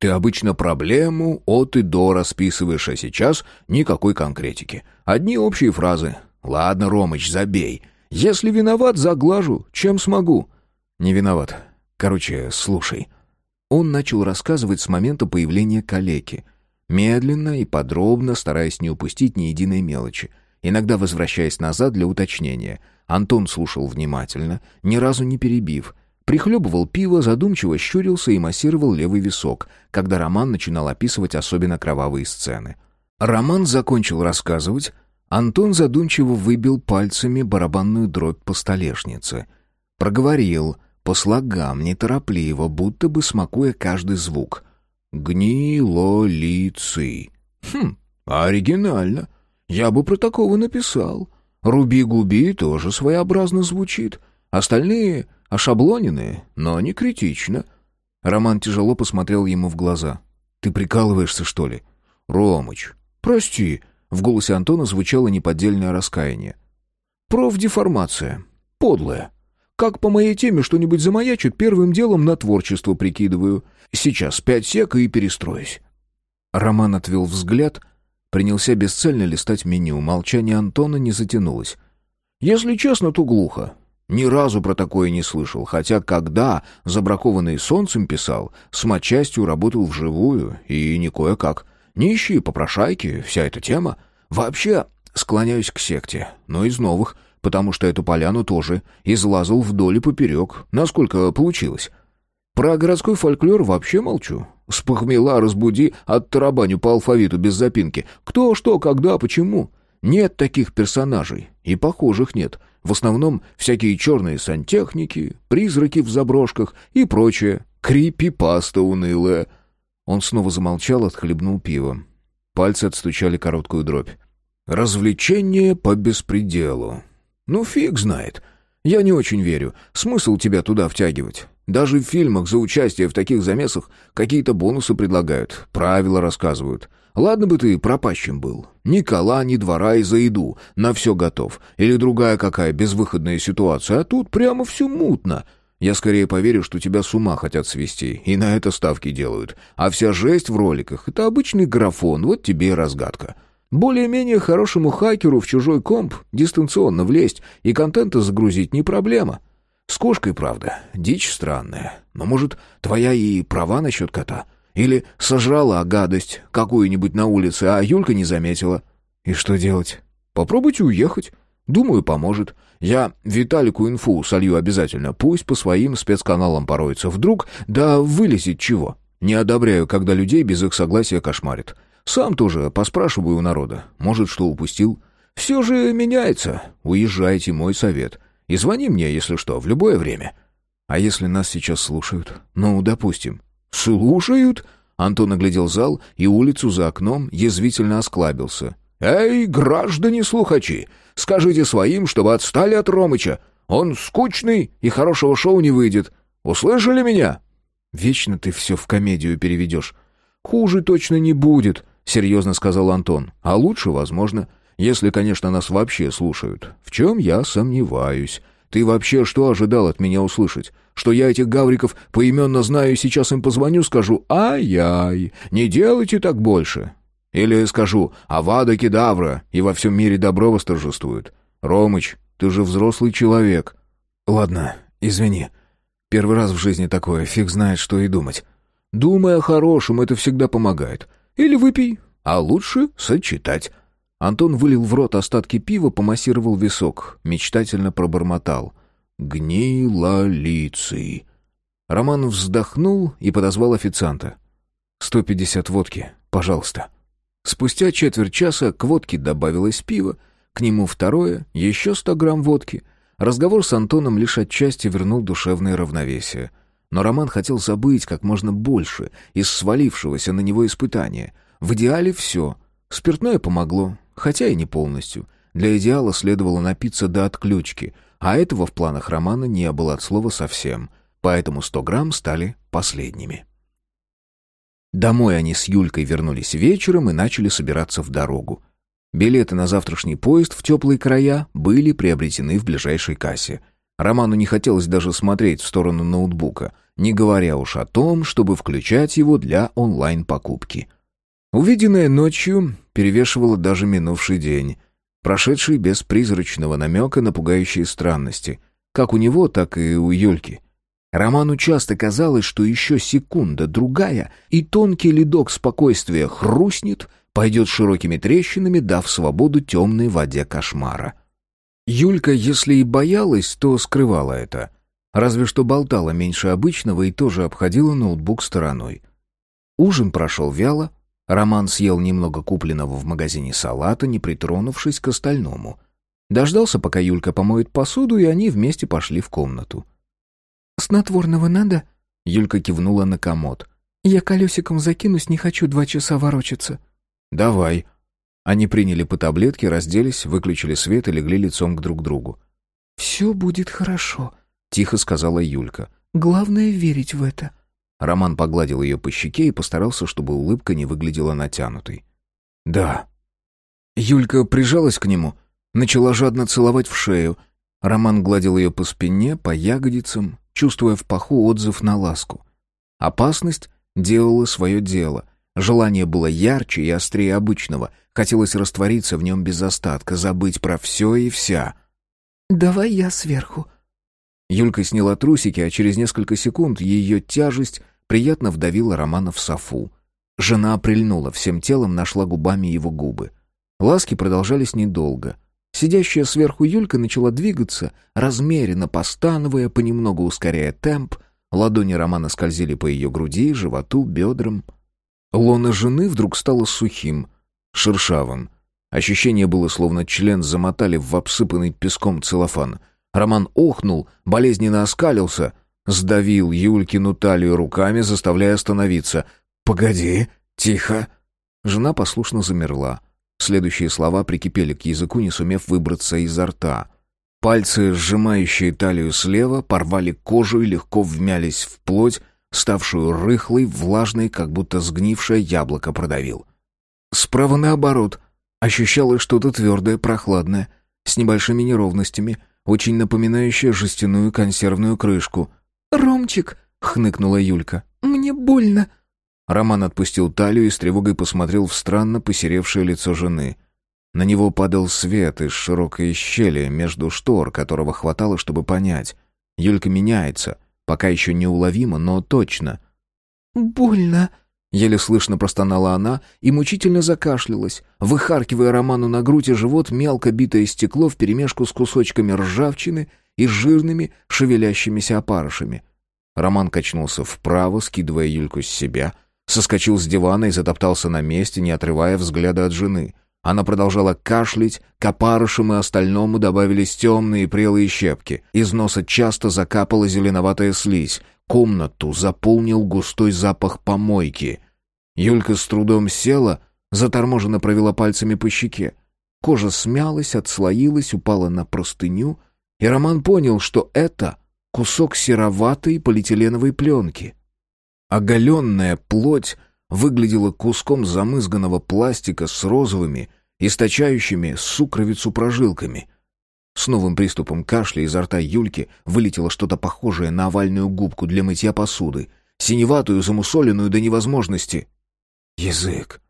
[SPEAKER 1] Ты обычно проблему от и до расписываешь, а сейчас никакой конкретики. Одни общие фразы. Ладно, Ромыч, забей. Если виноват, заглажу, чем смогу. Не виноват. Короче, слушай. Он начал рассказывать с момента появления калеки. Медленно и подробно, стараясь не упустить ни единой мелочи. Иногда возвращаясь назад для уточнения. Антон слушал внимательно, ни разу не перебив — Прихлебывал пиво, задумчиво щурился и массировал левый висок, когда Роман начинал описывать особенно кровавые сцены. Роман закончил рассказывать, Антон задумчиво выбил пальцами барабанную дробь по столешнице. Проговорил, по слогам, неторопливо, будто бы смакуя каждый звук. «Гнилолицый». «Хм, оригинально. Я бы про такого написал. Руби-губи тоже своеобразно звучит. Остальные Ошаблоненные, но не критично. Роман тяжело посмотрел ему в глаза. «Ты прикалываешься, что ли?» «Ромыч, прости», — в голосе Антона звучало неподдельное раскаяние. «Профдеформация. Подлая. Как по моей теме что-нибудь замаячит, первым делом на творчество прикидываю. Сейчас пять сек и перестроюсь». Роман отвел взгляд, принялся бесцельно листать меню. Молчание Антона не затянулось. «Если честно, то глухо. Ни разу про такое не слышал, хотя когда, забракованный солнцем писал, с матчастью работал вживую, и не кое-как. Нищие, попрошайки, вся эта тема. Вообще, склоняюсь к секте, но из новых, потому что эту поляну тоже излазал вдоль и поперек, насколько получилось. Про городской фольклор вообще молчу. С похмела разбуди, от тарабаню по алфавиту без запинки. Кто, что, когда, почему. Нет таких персонажей, и похожих нет. В основном всякие черные сантехники, призраки в заброшках и прочее. Крипипаста унылая. Он снова замолчал, отхлебнул пиво. Пальцы отстучали короткую дробь. «Развлечение по беспределу. Ну, фиг знает. Я не очень верю. Смысл тебя туда втягивать? Даже в фильмах за участие в таких замесах какие-то бонусы предлагают, правила рассказывают. Ладно бы ты пропащим был. Ни кола, ни двора и за еду. На все готов. Или другая какая безвыходная ситуация. А тут прямо все мутно. Я скорее поверю, что тебя с ума хотят свести. И на это ставки делают. А вся жесть в роликах — это обычный графон. Вот тебе и разгадка. Более-менее хорошему хакеру в чужой комп дистанционно влезть и контента загрузить не проблема. С кошкой, правда, дичь странная. Но, может, твоя и права насчет кота — или сожрала гадость какую-нибудь на улице, а Юлька не заметила. И что делать? Попробуйте уехать. Думаю, поможет. Я Виталику инфу солью обязательно. Пусть по своим спецканалам пороется. Вдруг, да вылезет чего. Не одобряю, когда людей без их согласия кошмарят. Сам тоже поспрашиваю у народа. Может, что упустил. Все же меняется. Уезжайте, мой совет. И звони мне, если что, в любое время. А если нас сейчас слушают? Ну, допустим. «Слушают?» Антон оглядел зал и улицу за окном, язвительно осклабился. «Эй, граждане-слухачи, скажите своим, чтобы отстали от Ромыча. Он скучный и хорошего шоу не выйдет. Услышали меня?» «Вечно ты все в комедию переведешь. Хуже точно не будет», — серьезно сказал Антон. «А лучше, возможно, если, конечно, нас вообще слушают. В чем я сомневаюсь. Ты вообще что ожидал от меня услышать? Что я этих гавриков поименно знаю и сейчас им позвоню, скажу «Ай-яй, не делайте так больше». Или скажу «Авада кедавра» и во всем мире добро восторжествует. Ромыч, ты же взрослый человек. Ладно, извини. Первый раз в жизни такое, фиг знает, что и думать. Думай о хорошем, это всегда помогает. Или выпей, а лучше сочетать. Антон вылил в рот остатки пива, помассировал висок, мечтательно пробормотал. «Гнилолицый». Роман вздохнул и подозвал официанта. «Сто пятьдесят водки, пожалуйста». Спустя четверть часа к водке добавилось пиво, к нему второе, еще сто грамм водки. Разговор с Антоном лишь отчасти вернул душевное равновесие. Но Роман хотел забыть как можно больше из свалившегося на него испытания. В идеале все. Спиртное помогло, хотя и не полностью. Для идеала следовало напиться до отключки, а этого в планах романа не было от слова совсем, поэтому 100 грамм стали последними. Домой они с Юлькой вернулись вечером и начали собираться в дорогу. Билеты на завтрашний поезд в теплые края были приобретены в ближайшей кассе. Роману не хотелось даже смотреть в сторону ноутбука. не говоря уж о том, чтобы включать его для онлайн-покупки. Увиденное ночью перевешивало даже минувший день, прошедший без призрачного намека на пугающие странности, как у него, так и у Юльки. Роману часто казалось, что еще секунда-другая, и тонкий ледок спокойствия хрустнет, пойдет широкими трещинами, дав свободу темной воде кошмара. Юлька, если и боялась, то скрывала это. Разве что болтала меньше обычного и тоже обходила ноутбук стороной. Ужин прошел вяло, Роман съел немного купленного в магазине салата, не притронувшись к остальному. Дождался, пока Юлька помоет посуду, и они вместе пошли в комнату.
[SPEAKER 3] «Снотворного надо?»
[SPEAKER 1] Юлька кивнула на комод.
[SPEAKER 3] «Я колесиком закинусь, не хочу два часа ворочаться».
[SPEAKER 1] «Давай». Они приняли по таблетке, разделись, выключили свет и легли лицом к друг другу.
[SPEAKER 3] «Все будет хорошо», —
[SPEAKER 1] тихо сказала Юлька.
[SPEAKER 3] «Главное — верить в это».
[SPEAKER 1] Роман погладил ее по щеке и постарался, чтобы улыбка не выглядела натянутой. «Да». Юлька прижалась к нему, начала жадно целовать в шею. Роман гладил ее по спине, по ягодицам, чувствуя в паху отзыв на ласку. Опасность делала свое дело. Желание было ярче и острее обычного. Хотелось раствориться в нем без остатка, забыть про все и вся.
[SPEAKER 3] «Давай я сверху».
[SPEAKER 1] Юлька сняла трусики, а через несколько секунд ее тяжесть приятно вдавила Романа в софу. Жена прильнула всем телом, нашла губами его губы. Ласки продолжались недолго — Сидящая сверху Юлька начала двигаться, размеренно постановая, понемногу ускоряя темп. Ладони Романа скользили по ее груди, животу, бедрам. Лона жены вдруг стало сухим, шершавым. Ощущение было, словно член замотали в обсыпанный песком целлофан. Роман охнул, болезненно оскалился, сдавил Юлькину талию руками, заставляя остановиться. «Погоди, тихо!» Жена послушно замерла. Следующие слова прикипели к языку, не сумев выбраться изо рта. Пальцы, сжимающие талию слева, порвали кожу и легко вмялись в плоть, ставшую рыхлой, влажной, как будто сгнившее яблоко продавил. Справа наоборот. Ощущалось что-то твердое, прохладное, с небольшими неровностями, очень напоминающее жестяную консервную крышку.
[SPEAKER 3] «Ромчик!» — хныкнула Юлька. «Мне больно!»
[SPEAKER 1] Роман отпустил талию и с тревогой посмотрел в странно посеревшее лицо жены. На него падал свет из широкой щели между штор, которого хватало, чтобы понять. Юлька меняется, пока еще неуловимо, но точно.
[SPEAKER 3] «Больно», —
[SPEAKER 1] еле слышно простонала она и мучительно закашлялась, выхаркивая Роману на грудь и живот мелко битое стекло вперемешку с кусочками ржавчины и жирными шевелящимися опарышами. Роман качнулся вправо, скидывая Юльку с себя — Соскочил с дивана и затоптался на месте, не отрывая взгляда от жены. Она продолжала кашлять, к опарышам и остальному добавились темные прелые щепки. Из носа часто закапала зеленоватая слизь. Комнату заполнил густой запах помойки. Юлька с трудом села, заторможенно провела пальцами по щеке. Кожа смялась, отслоилась, упала на простыню, и Роман понял, что это кусок сероватой полиэтиленовой пленки — Оголенная плоть выглядела куском замызганного пластика с розовыми, источающими сукровицу прожилками. С новым приступом кашля изо рта Юльки вылетело что-то похожее на овальную губку для мытья посуды, синеватую, замусоленную до невозможности. Язык.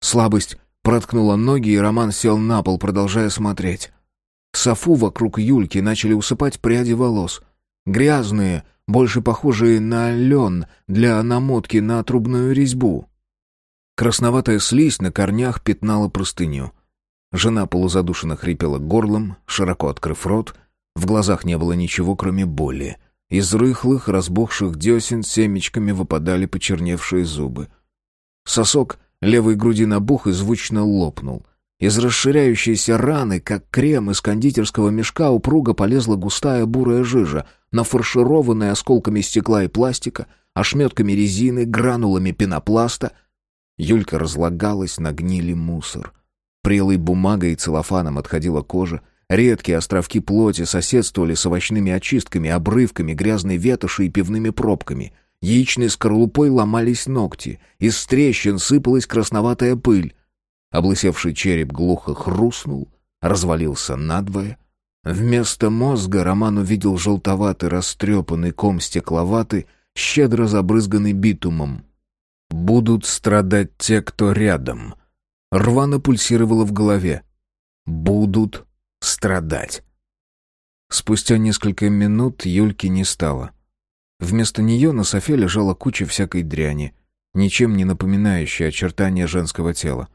[SPEAKER 1] Слабость проткнула ноги, и Роман сел на пол, продолжая смотреть. Софу вокруг Юльки начали усыпать пряди волос. Грязные, больше похожие на лен для намотки на трубную резьбу. Красноватая слизь на корнях пятнала простыню. Жена полузадушенно хрипела горлом, широко открыв рот. В глазах не было ничего, кроме боли. Из рыхлых, разбухших десен семечками выпадали почерневшие зубы. Сосок левой груди набух и звучно лопнул — из расширяющейся раны, как крем из кондитерского мешка, упруго полезла густая бурая жижа, нафаршированная осколками стекла и пластика, ошметками резины, гранулами пенопласта. Юлька разлагалась на гнили мусор. Прелой бумагой и целлофаном отходила кожа, Редкие островки плоти соседствовали с овощными очистками, обрывками, грязной ветоши и пивными пробками. Яичной скорлупой ломались ногти, из трещин сыпалась красноватая пыль. Облысевший череп глухо хрустнул, развалился надвое. Вместо мозга Роман увидел желтоватый растрепанный ком стекловаты щедро забрызганный битумом. «Будут страдать те, кто рядом». Рвано пульсировало в голове. «Будут страдать». Спустя несколько минут Юльки не стало. Вместо нее на софе лежала куча всякой дряни, ничем не напоминающая очертания женского тела.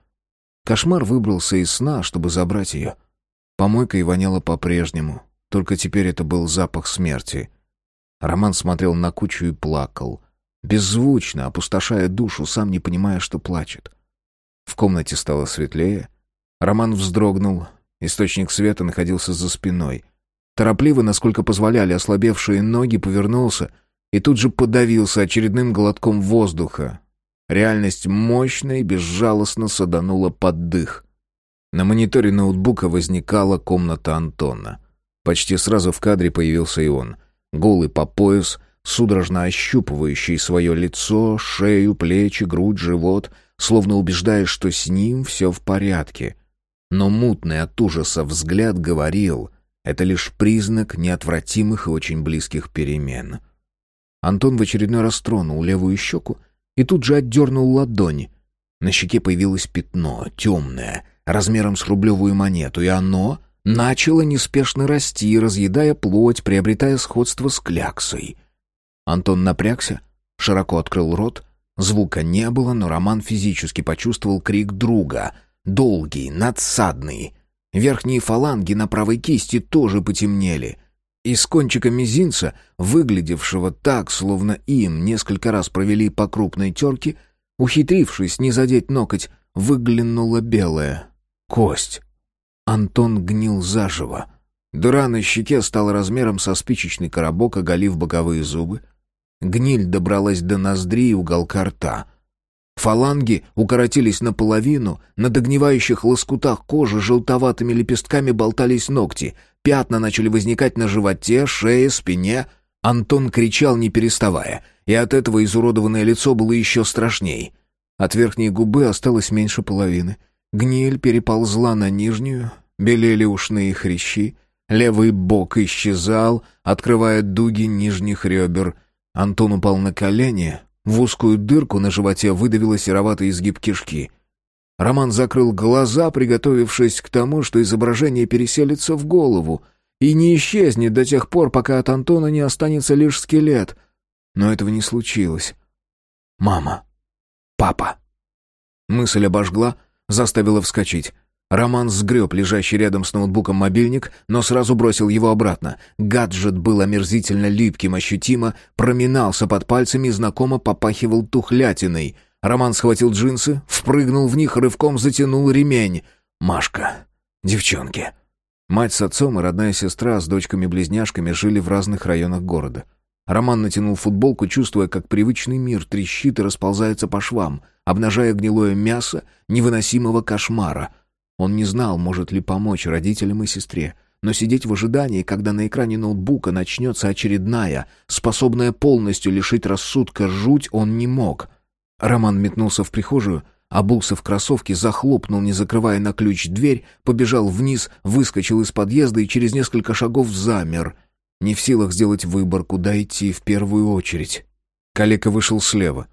[SPEAKER 1] Кошмар выбрался из сна, чтобы забрать ее. Помойка и воняла по-прежнему, только теперь это был запах смерти. Роман смотрел на кучу и плакал, беззвучно, опустошая душу, сам не понимая, что плачет. В комнате стало светлее. Роман вздрогнул. Источник света находился за спиной. Торопливо, насколько позволяли ослабевшие ноги, повернулся и тут же подавился очередным глотком воздуха. Реальность мощно и безжалостно саданула под дых. На мониторе ноутбука возникала комната Антона. Почти сразу в кадре появился и он. Голый по пояс, судорожно ощупывающий свое лицо, шею, плечи, грудь, живот, словно убеждая, что с ним все в порядке. Но мутный от ужаса взгляд говорил — это лишь признак неотвратимых и очень близких перемен. Антон в очередной раз тронул левую щеку и тут же отдернул ладонь. На щеке появилось пятно, темное, размером с рублевую монету, и оно начало неспешно расти, разъедая плоть, приобретая сходство с кляксой. Антон напрягся, широко открыл рот. Звука не было, но Роман физически почувствовал крик друга. Долгий, надсадный. Верхние фаланги на правой кисти тоже потемнели. Из кончика мизинца, выглядевшего так, словно им несколько раз провели по крупной терке, ухитрившись не задеть ноготь, выглянула белая кость. Антон гнил заживо. Дыра на щеке стала размером со спичечный коробок, оголив боковые зубы. Гниль добралась до ноздри и уголка рта. Фаланги укоротились наполовину, на догнивающих лоскутах кожи желтоватыми лепестками болтались ногти, пятна начали возникать на животе, шее, спине. Антон кричал, не переставая, и от этого изуродованное лицо было еще страшней. От верхней губы осталось меньше половины. Гниль переползла на нижнюю, белели ушные хрящи, левый бок исчезал, открывая дуги нижних ребер. Антон упал на колени, в узкую дырку на животе выдавила сероватый изгиб кишки. Роман закрыл глаза, приготовившись к тому, что изображение переселится в голову и не исчезнет до тех пор, пока от Антона не останется лишь скелет. Но этого не случилось. «Мама! Папа!» Мысль обожгла, заставила вскочить. Роман сгреб лежащий рядом с ноутбуком мобильник, но сразу бросил его обратно. Гаджет был омерзительно липким, ощутимо, проминался под пальцами и знакомо попахивал тухлятиной. Роман схватил джинсы, впрыгнул в них, рывком затянул ремень. «Машка. Девчонки». Мать с отцом и родная сестра с дочками-близняшками жили в разных районах города. Роман натянул футболку, чувствуя, как привычный мир трещит и расползается по швам, обнажая гнилое мясо невыносимого кошмара — он не знал, может ли помочь родителям и сестре, но сидеть в ожидании, когда на экране ноутбука начнется очередная, способная полностью лишить рассудка жуть, он не мог. Роман метнулся в прихожую, обулся в кроссовки, захлопнул, не закрывая на ключ дверь, побежал вниз, выскочил из подъезда и через несколько шагов замер. Не в силах сделать выбор, куда идти в первую очередь. Калека вышел слева,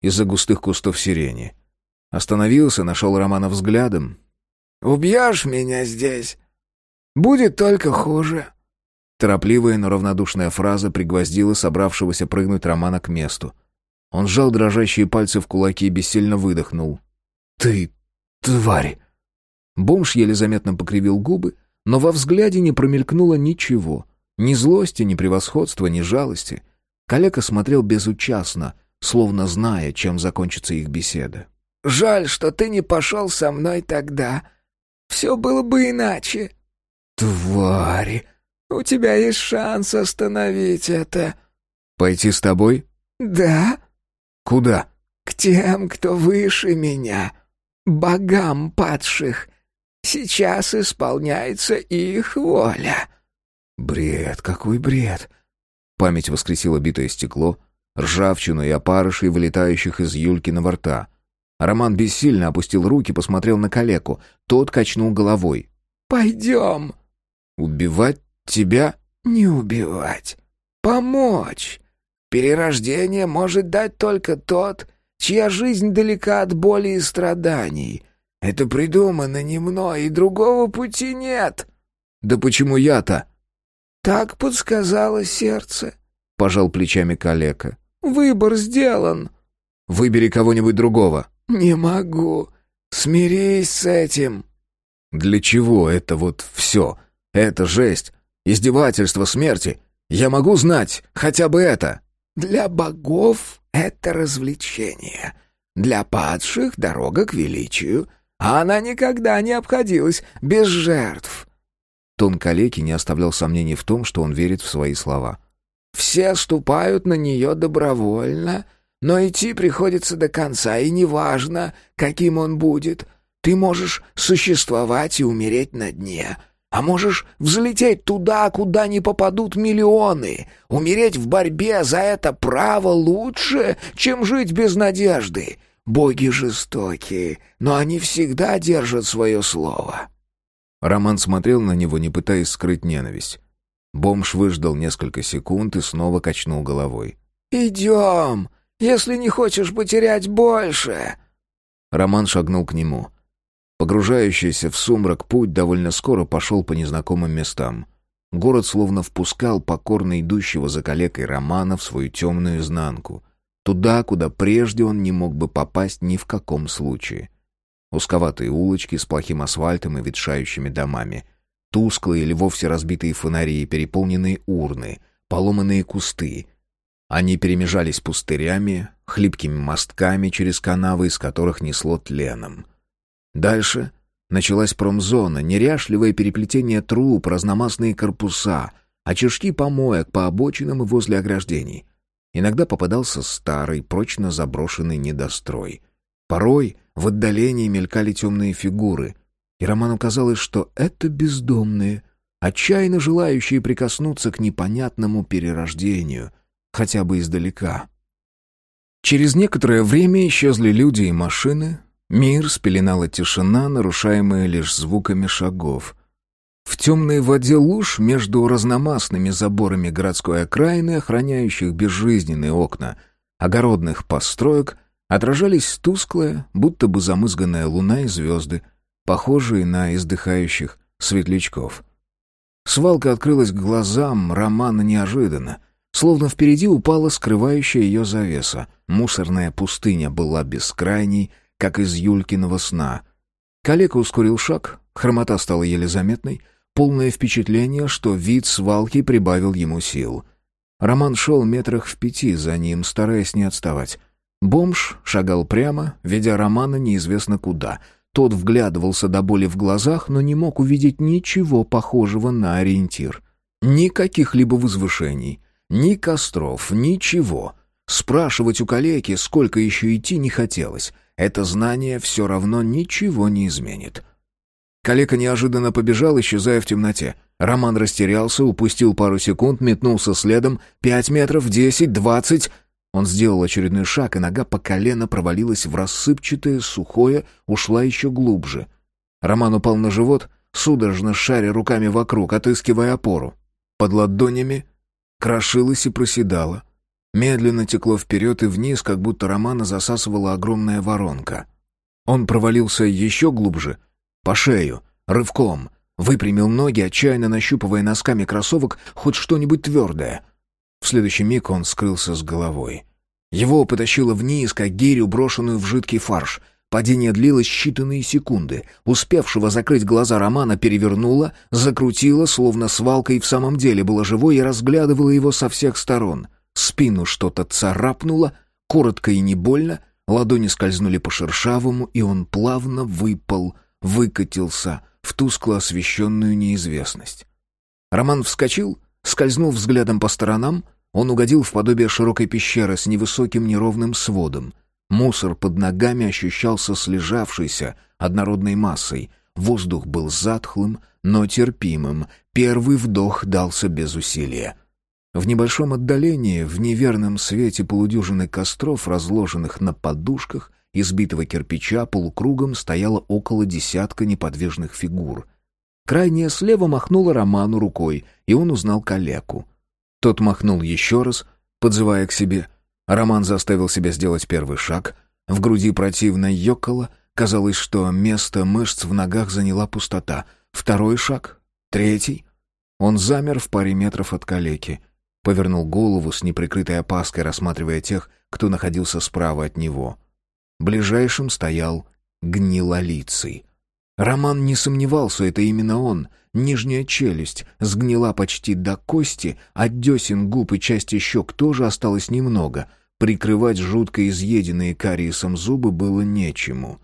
[SPEAKER 1] из-за густых кустов сирени. Остановился, нашел Романа взглядом,
[SPEAKER 2] Убьешь меня здесь, будет только хуже».
[SPEAKER 1] Торопливая, но равнодушная фраза пригвоздила собравшегося прыгнуть Романа к месту. Он сжал дрожащие пальцы в кулаки и бессильно выдохнул. «Ты... тварь!» Бомж еле заметно покривил губы, но во взгляде не промелькнуло ничего. Ни злости, ни превосходства, ни жалости. Калека смотрел безучастно, словно зная, чем закончится их беседа.
[SPEAKER 2] «Жаль, что ты не пошел со мной тогда», все было бы иначе».
[SPEAKER 1] «Твари!»
[SPEAKER 2] «У тебя есть шанс остановить это».
[SPEAKER 1] «Пойти с тобой?»
[SPEAKER 2] «Да».
[SPEAKER 1] «Куда?»
[SPEAKER 2] «К тем, кто выше меня, богам падших. Сейчас исполняется их воля».
[SPEAKER 1] «Бред, какой бред!» Память воскресила битое стекло, ржавчину и опарышей, вылетающих из Юлькиного рта. Роман бессильно опустил руки, посмотрел на калеку. Тот качнул головой.
[SPEAKER 2] «Пойдем».
[SPEAKER 1] «Убивать тебя?»
[SPEAKER 2] «Не убивать. Помочь. Перерождение может дать только тот, чья жизнь далека от боли и страданий. Это придумано не мной, и другого пути нет».
[SPEAKER 1] «Да почему я-то?»
[SPEAKER 2] «Так подсказало сердце», —
[SPEAKER 1] пожал плечами калека.
[SPEAKER 2] «Выбор сделан».
[SPEAKER 1] «Выбери кого-нибудь другого».
[SPEAKER 2] «Не могу. Смирись с этим».
[SPEAKER 1] «Для чего это вот все? Это жесть, издевательство смерти. Я могу знать хотя бы это».
[SPEAKER 2] «Для богов это развлечение. Для падших — дорога к величию. А она никогда не обходилась без жертв».
[SPEAKER 1] Тон калеки не оставлял сомнений в том, что он верит в свои слова.
[SPEAKER 2] «Все ступают на нее добровольно, но идти приходится до конца, и неважно, каким он будет. Ты можешь существовать и умереть на дне, а можешь взлететь туда, куда не попадут миллионы. Умереть в борьбе за это право лучше, чем жить без надежды. Боги жестокие, но они всегда держат свое слово».
[SPEAKER 1] Роман смотрел на него, не пытаясь скрыть ненависть. Бомж выждал несколько секунд и снова качнул головой.
[SPEAKER 2] «Идем, если не хочешь потерять больше!»
[SPEAKER 1] Роман шагнул к нему. Погружающийся в сумрак путь довольно скоро пошел по незнакомым местам. Город словно впускал покорно идущего за калекой Романа в свою темную изнанку. Туда, куда прежде он не мог бы попасть ни в каком случае. Узковатые улочки с плохим асфальтом и ветшающими домами. Тусклые или вовсе разбитые фонари, переполненные урны, поломанные кусты. Они перемежались пустырями, хлипкими мостками через канавы, из которых несло тленом. Дальше началась промзона, неряшливое переплетение труб, разномастные корпуса, очишки помоек по обочинам и возле ограждений. Иногда попадался старый, прочно заброшенный недострой. Порой в отдалении мелькали темные фигуры, и Роману казалось, что это бездомные, отчаянно желающие прикоснуться к непонятному перерождению, хотя бы издалека. Через некоторое время исчезли люди и машины, мир спеленала тишина, нарушаемая лишь звуками шагов. В темной воде луж между разномастными заборами городской окраины, охраняющих безжизненные окна, огородных построек — отражались тусклая, будто бы замызганная луна и звезды, похожие на издыхающих светлячков. Свалка открылась к глазам Романа неожиданно, словно впереди упала скрывающая ее завеса. Мусорная пустыня была бескрайней, как из Юлькиного сна. Калека ускорил шаг, хромота стала еле заметной, полное впечатление, что вид свалки прибавил ему сил. Роман шел метрах в пяти за ним, стараясь не отставать. Бомж шагал прямо, ведя Романа неизвестно куда. Тот вглядывался до боли в глазах, но не мог увидеть ничего похожего на ориентир. Никаких либо возвышений, ни костров, ничего. Спрашивать у калеки, сколько еще идти, не хотелось. Это знание все равно ничего не изменит. Калека неожиданно побежал, исчезая в темноте. Роман растерялся, упустил пару секунд, метнулся следом. Пять метров, десять, двадцать... Он сделал очередной шаг, и нога по колено провалилась в рассыпчатое, сухое, ушла еще глубже. Роман упал на живот, судорожно шаря руками вокруг, отыскивая опору. Под ладонями крошилось и проседало. Медленно текло вперед и вниз, как будто Романа засасывала огромная воронка. Он провалился еще глубже, по шею, рывком, выпрямил ноги, отчаянно нащупывая носками кроссовок хоть что-нибудь твердое — в следующий миг он скрылся с головой. Его потащило вниз, как гирю, брошенную в жидкий фарш. Падение длилось считанные секунды. Успевшего закрыть глаза Романа перевернуло, закрутило, словно свалка и в самом деле было живой и разглядывало его со всех сторон. Спину что-то царапнуло, коротко и не больно, ладони скользнули по шершавому, и он плавно выпал, выкатился в тускло освещенную неизвестность. Роман вскочил — Скользнув взглядом по сторонам, он угодил в подобие широкой пещеры с невысоким неровным сводом. Мусор под ногами ощущался слежавшейся однородной массой. Воздух был затхлым, но терпимым. Первый вдох дался без усилия. В небольшом отдалении, в неверном свете полудюжины костров, разложенных на подушках, избитого кирпича полукругом стояло около десятка неподвижных фигур — Крайняя слева махнула Роману рукой, и он узнал калеку. Тот махнул еще раз, подзывая к себе. Роман заставил себя сделать первый шаг. В груди противно ёкало. Казалось, что место мышц в ногах заняла пустота. Второй шаг. Третий. Он замер в паре метров от калеки. Повернул голову с неприкрытой опаской, рассматривая тех, кто находился справа от него. Ближайшим стоял гнилолицый. Роман не сомневался, это именно он. Нижняя челюсть сгнила почти до кости, от десен губ и части щек тоже осталось немного. Прикрывать жутко изъеденные кариесом зубы было нечему.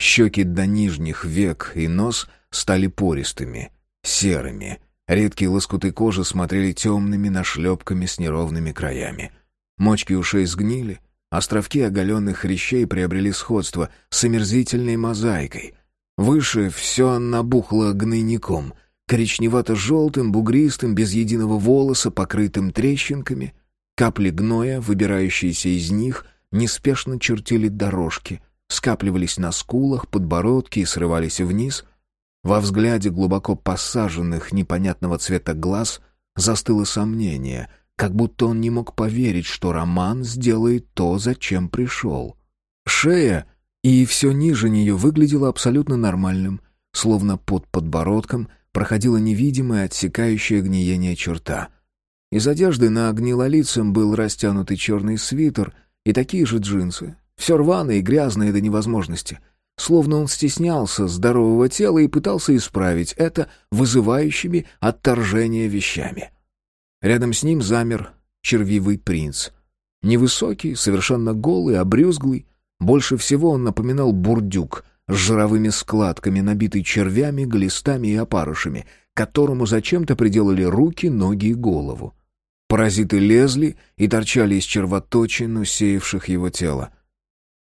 [SPEAKER 1] Щеки до нижних век и нос стали пористыми, серыми. Редкие лоскуты кожи смотрели темными нашлепками с неровными краями. Мочки ушей сгнили, островки оголенных хрящей приобрели сходство с омерзительной мозаикой — Выше все набухло гнойником, коричневато-желтым, бугристым, без единого волоса, покрытым трещинками. Капли гноя, выбирающиеся из них, неспешно чертили дорожки, скапливались на скулах, подбородке и срывались вниз. Во взгляде глубоко посаженных, непонятного цвета глаз застыло сомнение, как будто он не мог поверить, что Роман сделает то, зачем пришел. Шея и все ниже нее выглядело абсолютно нормальным, словно под подбородком проходила невидимая отсекающая гниение черта. Из одежды на гнилолицем был растянутый черный свитер и такие же джинсы, все рваные и грязные до невозможности, словно он стеснялся здорового тела и пытался исправить это вызывающими отторжение вещами. Рядом с ним замер червивый принц. Невысокий, совершенно голый, обрюзглый, больше всего он напоминал бурдюк с жировыми складками, набитый червями, глистами и опарышами, которому зачем-то приделали руки, ноги и голову. Паразиты лезли и торчали из червоточин, усеявших его тело.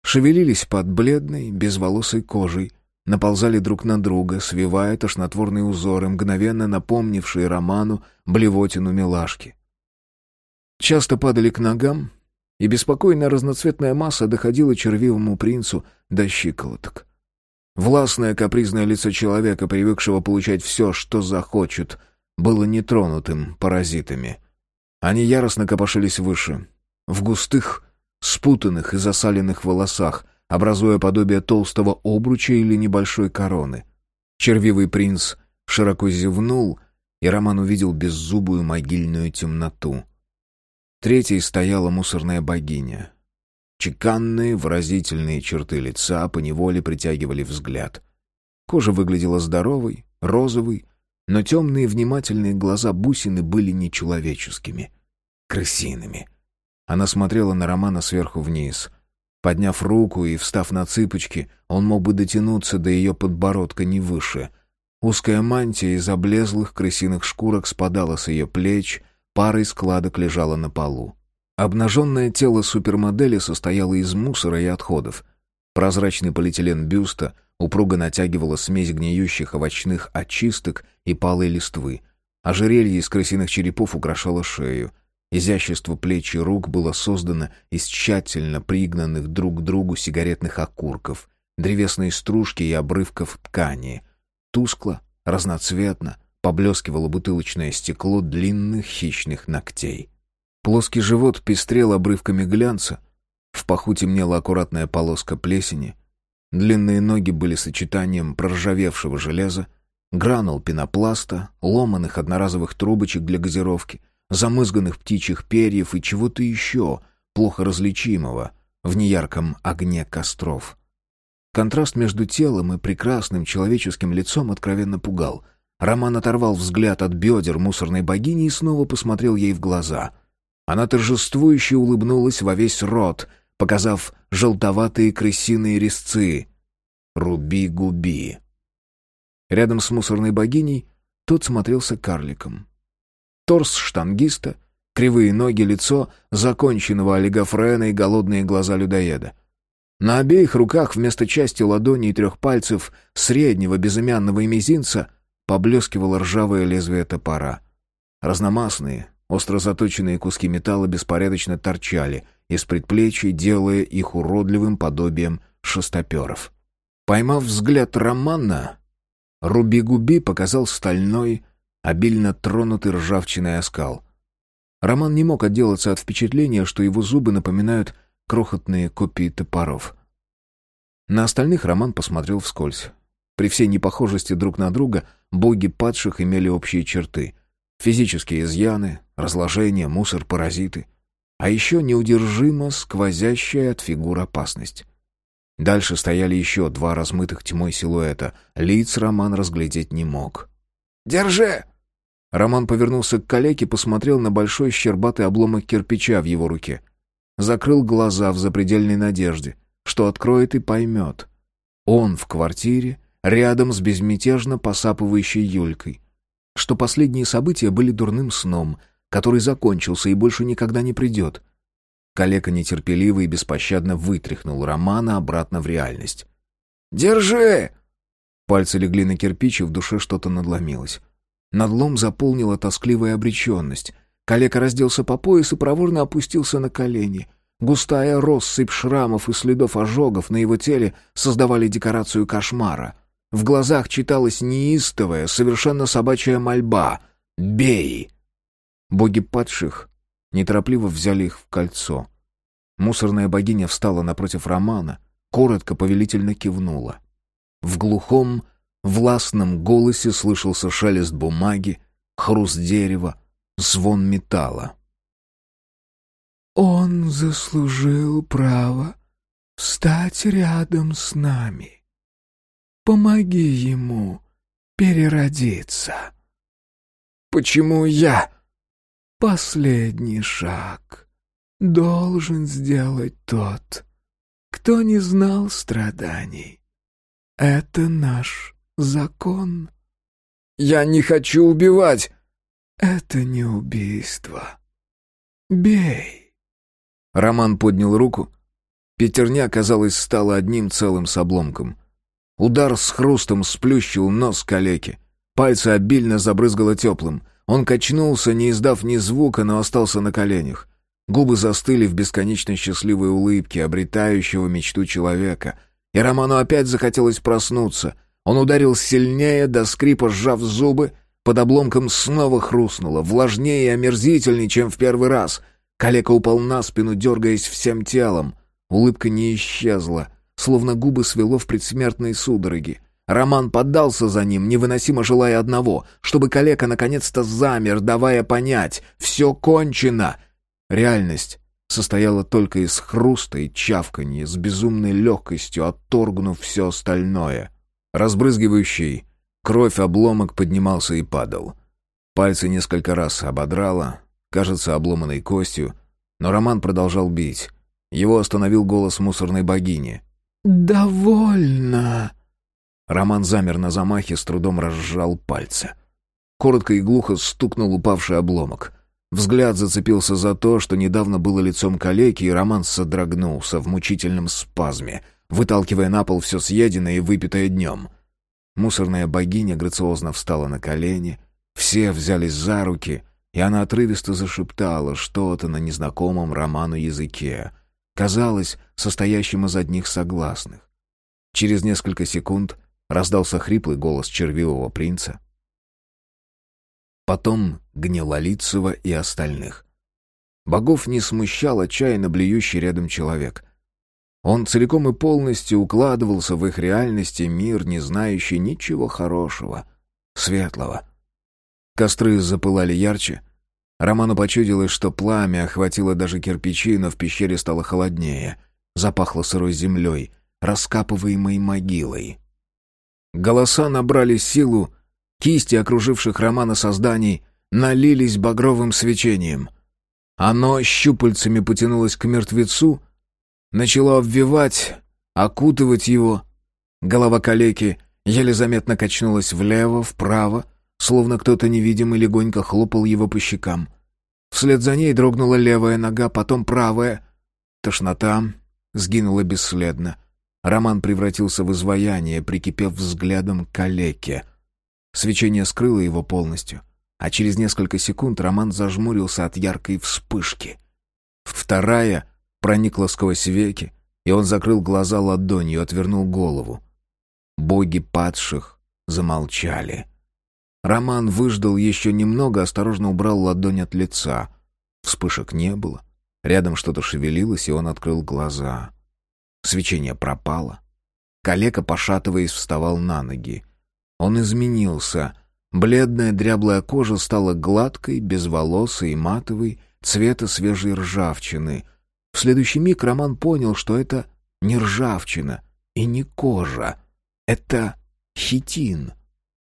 [SPEAKER 1] Шевелились под бледной, безволосой кожей, наползали друг на друга, свивая тошнотворные узоры, мгновенно напомнившие Роману блевотину милашки. Часто падали к ногам, и беспокойная разноцветная масса доходила червивому принцу до щиколоток. Властное капризное лицо человека, привыкшего получать все, что захочет, было нетронутым паразитами. Они яростно копошились выше, в густых, спутанных и засаленных волосах, образуя подобие толстого обруча или небольшой короны. Червивый принц широко зевнул, и Роман увидел беззубую могильную темноту — Третьей стояла мусорная богиня. Чеканные, выразительные черты лица поневоле притягивали взгляд. Кожа выглядела здоровой, розовой, но темные внимательные глаза бусины были нечеловеческими, крысиными. Она смотрела на Романа сверху вниз. Подняв руку и встав на цыпочки, он мог бы дотянуться до ее подбородка не выше. Узкая мантия из облезлых крысиных шкурок спадала с ее плеч — парой складок лежала на полу. Обнаженное тело супермодели состояло из мусора и отходов. Прозрачный полиэтилен бюста упруго натягивала смесь гниющих овощных очисток и палой листвы. Ожерелье из крысиных черепов украшало шею. Изящество плеч и рук было создано из тщательно пригнанных друг к другу сигаретных окурков, древесной стружки и обрывков ткани. Тускло, разноцветно, Поблескивало бутылочное стекло длинных хищных ногтей. Плоский живот пестрел обрывками глянца. В паху темнела аккуратная полоска плесени. Длинные ноги были сочетанием проржавевшего железа, гранул пенопласта, ломаных одноразовых трубочек для газировки, замызганных птичьих перьев и чего-то еще, плохо различимого, в неярком огне костров. Контраст между телом и прекрасным человеческим лицом откровенно пугал. Роман оторвал взгляд от бедер мусорной богини и снова посмотрел ей в глаза. Она торжествующе улыбнулась во весь рот, показав желтоватые крысиные резцы. «Руби-губи». Рядом с мусорной богиней тот смотрелся карликом. Торс штангиста, кривые ноги, лицо законченного олигофрена и голодные глаза людоеда. На обеих руках вместо части ладони и трех пальцев среднего безымянного и мизинца — поблескивало ржавое лезвие топора. Разномастные, остро заточенные куски металла беспорядочно торчали из предплечий, делая их уродливым подобием шестоперов. Поймав взгляд Романа, Руби-Губи показал стальной, обильно тронутый ржавчиной оскал. Роман не мог отделаться от впечатления, что его зубы напоминают крохотные копии топоров. На остальных Роман посмотрел вскользь. При всей непохожести друг на друга боги падших имели общие черты. Физические изъяны, разложение, мусор, паразиты. А еще неудержимо сквозящая от фигур опасность. Дальше стояли еще два размытых тьмой силуэта. Лиц Роман разглядеть не мог.
[SPEAKER 2] «Держи!»
[SPEAKER 1] Роман повернулся к калеке, посмотрел на большой щербатый обломок кирпича в его руке. Закрыл глаза в запредельной надежде, что откроет и поймет. Он в квартире, рядом с безмятежно посапывающей Юлькой. Что последние события были дурным сном, который закончился и больше никогда не придет. Калека нетерпеливо и беспощадно вытряхнул Романа обратно в реальность.
[SPEAKER 2] «Держи!»
[SPEAKER 1] Пальцы легли на кирпич, и в душе что-то надломилось. Надлом заполнила тоскливая обреченность. Калека разделся по пояс и проворно опустился на колени. Густая россыпь шрамов и следов ожогов на его теле создавали декорацию кошмара. В глазах читалась неистовая, совершенно собачья мольба «Бей!». Боги падших неторопливо взяли их в кольцо. Мусорная богиня встала напротив Романа, коротко повелительно кивнула. В глухом, властном голосе слышался шелест бумаги, хруст дерева, звон металла.
[SPEAKER 3] «Он заслужил право встать рядом с нами. Помоги ему переродиться».
[SPEAKER 2] «Почему я?»
[SPEAKER 3] «Последний шаг должен сделать тот, кто не знал страданий. Это наш закон».
[SPEAKER 2] «Я не хочу убивать!»
[SPEAKER 3] «Это не убийство. Бей!»
[SPEAKER 1] Роман поднял руку. Пятерня, казалось, стала одним целым с обломком. Удар с хрустом сплющил нос калеки. Пальцы обильно забрызгало теплым. Он качнулся, не издав ни звука, но остался на коленях. Губы застыли в бесконечно счастливой улыбке, обретающего мечту человека. И Роману опять захотелось проснуться. Он ударил сильнее, до скрипа сжав зубы. Под обломком снова хрустнуло, влажнее и омерзительней, чем в первый раз. Калека упал на спину, дергаясь всем телом. Улыбка не исчезла, словно губы свело в предсмертной судороге. Роман поддался за ним, невыносимо желая одного, чтобы калека наконец-то замер, давая понять — все кончено. Реальность состояла только из хруста и чавканья, с безумной легкостью отторгнув все остальное. Разбрызгивающий кровь обломок поднимался и падал. Пальцы несколько раз ободрало, кажется, обломанной костью, но Роман продолжал бить. Его остановил голос мусорной богини.
[SPEAKER 3] «Довольно!»
[SPEAKER 1] Роман замер на замахе, с трудом разжал пальцы. Коротко и глухо стукнул упавший обломок. Взгляд зацепился за то, что недавно было лицом калеки, и Роман содрогнулся в мучительном спазме, выталкивая на пол все съеденное и выпитое днем. Мусорная богиня грациозно встала на колени, все взялись за руки, и она отрывисто зашептала что-то на незнакомом Роману языке, казалось, состоящим из одних согласных. Через несколько секунд Раздался хриплый голос червивого принца. Потом Гнилолицева и остальных. Богов не смущал отчаянно блюющий рядом человек. Он целиком и полностью укладывался в их реальности мир, не знающий ничего хорошего, светлого. Костры запылали ярче. Роману почудилось, что пламя охватило даже кирпичи, но в пещере стало холоднее. Запахло сырой землей, раскапываемой могилой. Голоса набрали силу, кисти окруживших Романа созданий налились багровым свечением. Оно щупальцами потянулось к мертвецу, начало обвивать, окутывать его. Голова калеки еле заметно качнулась влево, вправо, словно кто-то невидимый легонько хлопал его по щекам. Вслед за ней дрогнула левая нога, потом правая. Тошнота сгинула бесследно. Роман превратился в изваяние, прикипев взглядом к калеке. Свечение скрыло его полностью, а через несколько секунд Роман зажмурился от яркой вспышки. Вторая проникла сквозь веки, и он закрыл глаза ладонью, отвернул голову. Боги падших замолчали. Роман выждал еще немного, осторожно убрал ладонь от лица. Вспышек не было. Рядом что-то шевелилось, и он открыл глаза. Свечение пропало. Калека, пошатываясь, вставал на ноги. Он изменился. Бледная дряблая кожа стала гладкой, безволосой и матовой, цвета свежей ржавчины. В следующий миг Роман понял, что это не ржавчина и не кожа. Это хитин.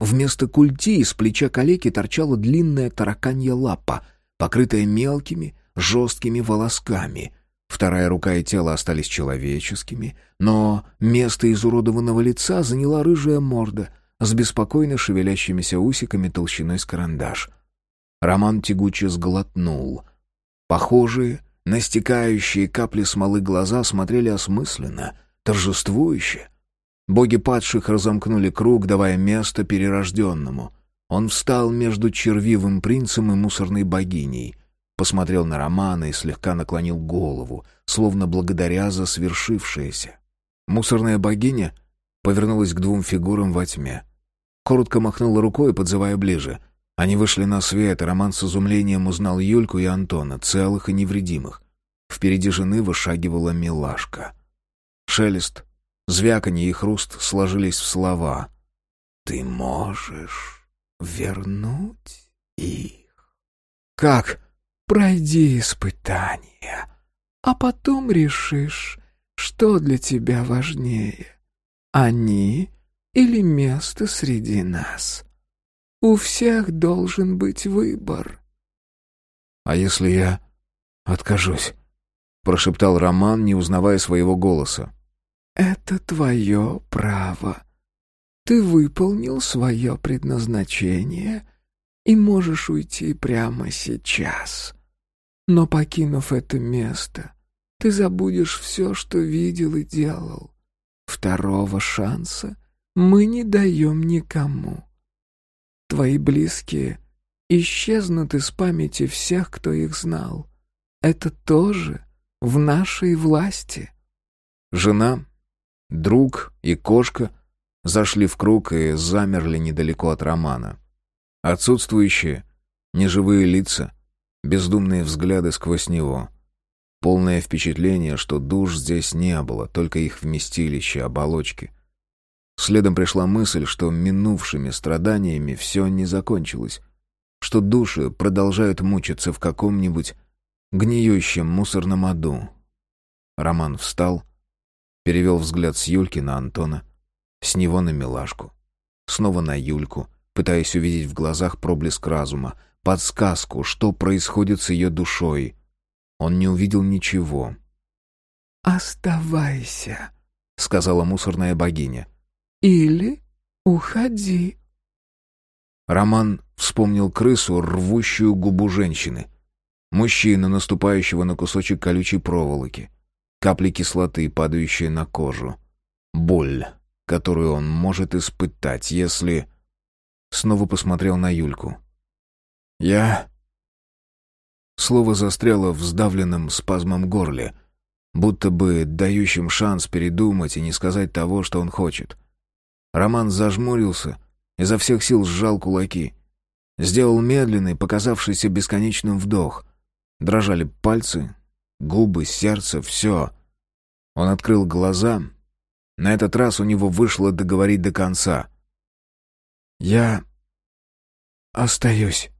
[SPEAKER 1] Вместо культи из плеча калеки торчала длинная тараканья лапа, покрытая мелкими, жесткими волосками. Вторая рука и тело остались человеческими, но место изуродованного лица заняла рыжая морда с беспокойно шевелящимися усиками толщиной с карандаш. Роман тягуче сглотнул. Похожие на стекающие капли смолы глаза смотрели осмысленно, торжествующе. Боги падших разомкнули круг, давая место перерожденному. Он встал между червивым принцем и мусорной богиней — посмотрел на Романа и слегка наклонил голову, словно благодаря за свершившееся. Мусорная богиня повернулась к двум фигурам во тьме. Коротко махнула рукой, подзывая ближе. Они вышли на свет, и Роман с изумлением узнал Юльку и Антона, целых и невредимых. Впереди жены вышагивала милашка. Шелест, звяканье и хруст сложились в слова. «Ты можешь вернуть их?»
[SPEAKER 3] «Как?» Пройди испытание, а потом решишь, что для тебя важнее, они или место среди нас. У всех должен быть выбор.
[SPEAKER 1] «А если я откажусь?» — прошептал Роман, не узнавая своего голоса.
[SPEAKER 3] «Это твое право. Ты выполнил свое предназначение и можешь уйти прямо сейчас. Но покинув это место, ты забудешь все, что видел и делал. Второго шанса мы не даем никому. Твои близкие исчезнут из памяти всех, кто их знал. Это тоже в нашей власти.
[SPEAKER 1] Жена, друг и кошка зашли в круг и замерли недалеко от Романа. Отсутствующие, неживые лица, бездумные взгляды сквозь него. Полное впечатление, что душ здесь не было, только их вместилище, оболочки. Следом пришла мысль, что минувшими страданиями все не закончилось, что души продолжают мучиться в каком-нибудь гниющем мусорном аду. Роман встал, перевел взгляд с Юльки на Антона, с него на Милашку, снова на Юльку — пытаясь увидеть в глазах проблеск разума, подсказку, что происходит с ее душой. Он не увидел ничего.
[SPEAKER 3] «Оставайся», — сказала мусорная богиня. «Или уходи».
[SPEAKER 1] Роман вспомнил крысу, рвущую губу женщины. Мужчину, наступающего на кусочек колючей проволоки. Капли кислоты, падающие на кожу. Боль, которую он может испытать, если... Снова посмотрел на Юльку. «Я...» Слово застряло в сдавленном спазмом горле, будто бы дающим шанс передумать и не сказать того, что он хочет. Роман зажмурился, изо всех сил сжал кулаки. Сделал медленный, показавшийся бесконечным вдох. Дрожали пальцы, губы, сердце, все. Он открыл глаза. На этот раз у него вышло договорить до конца. «Я остаюсь».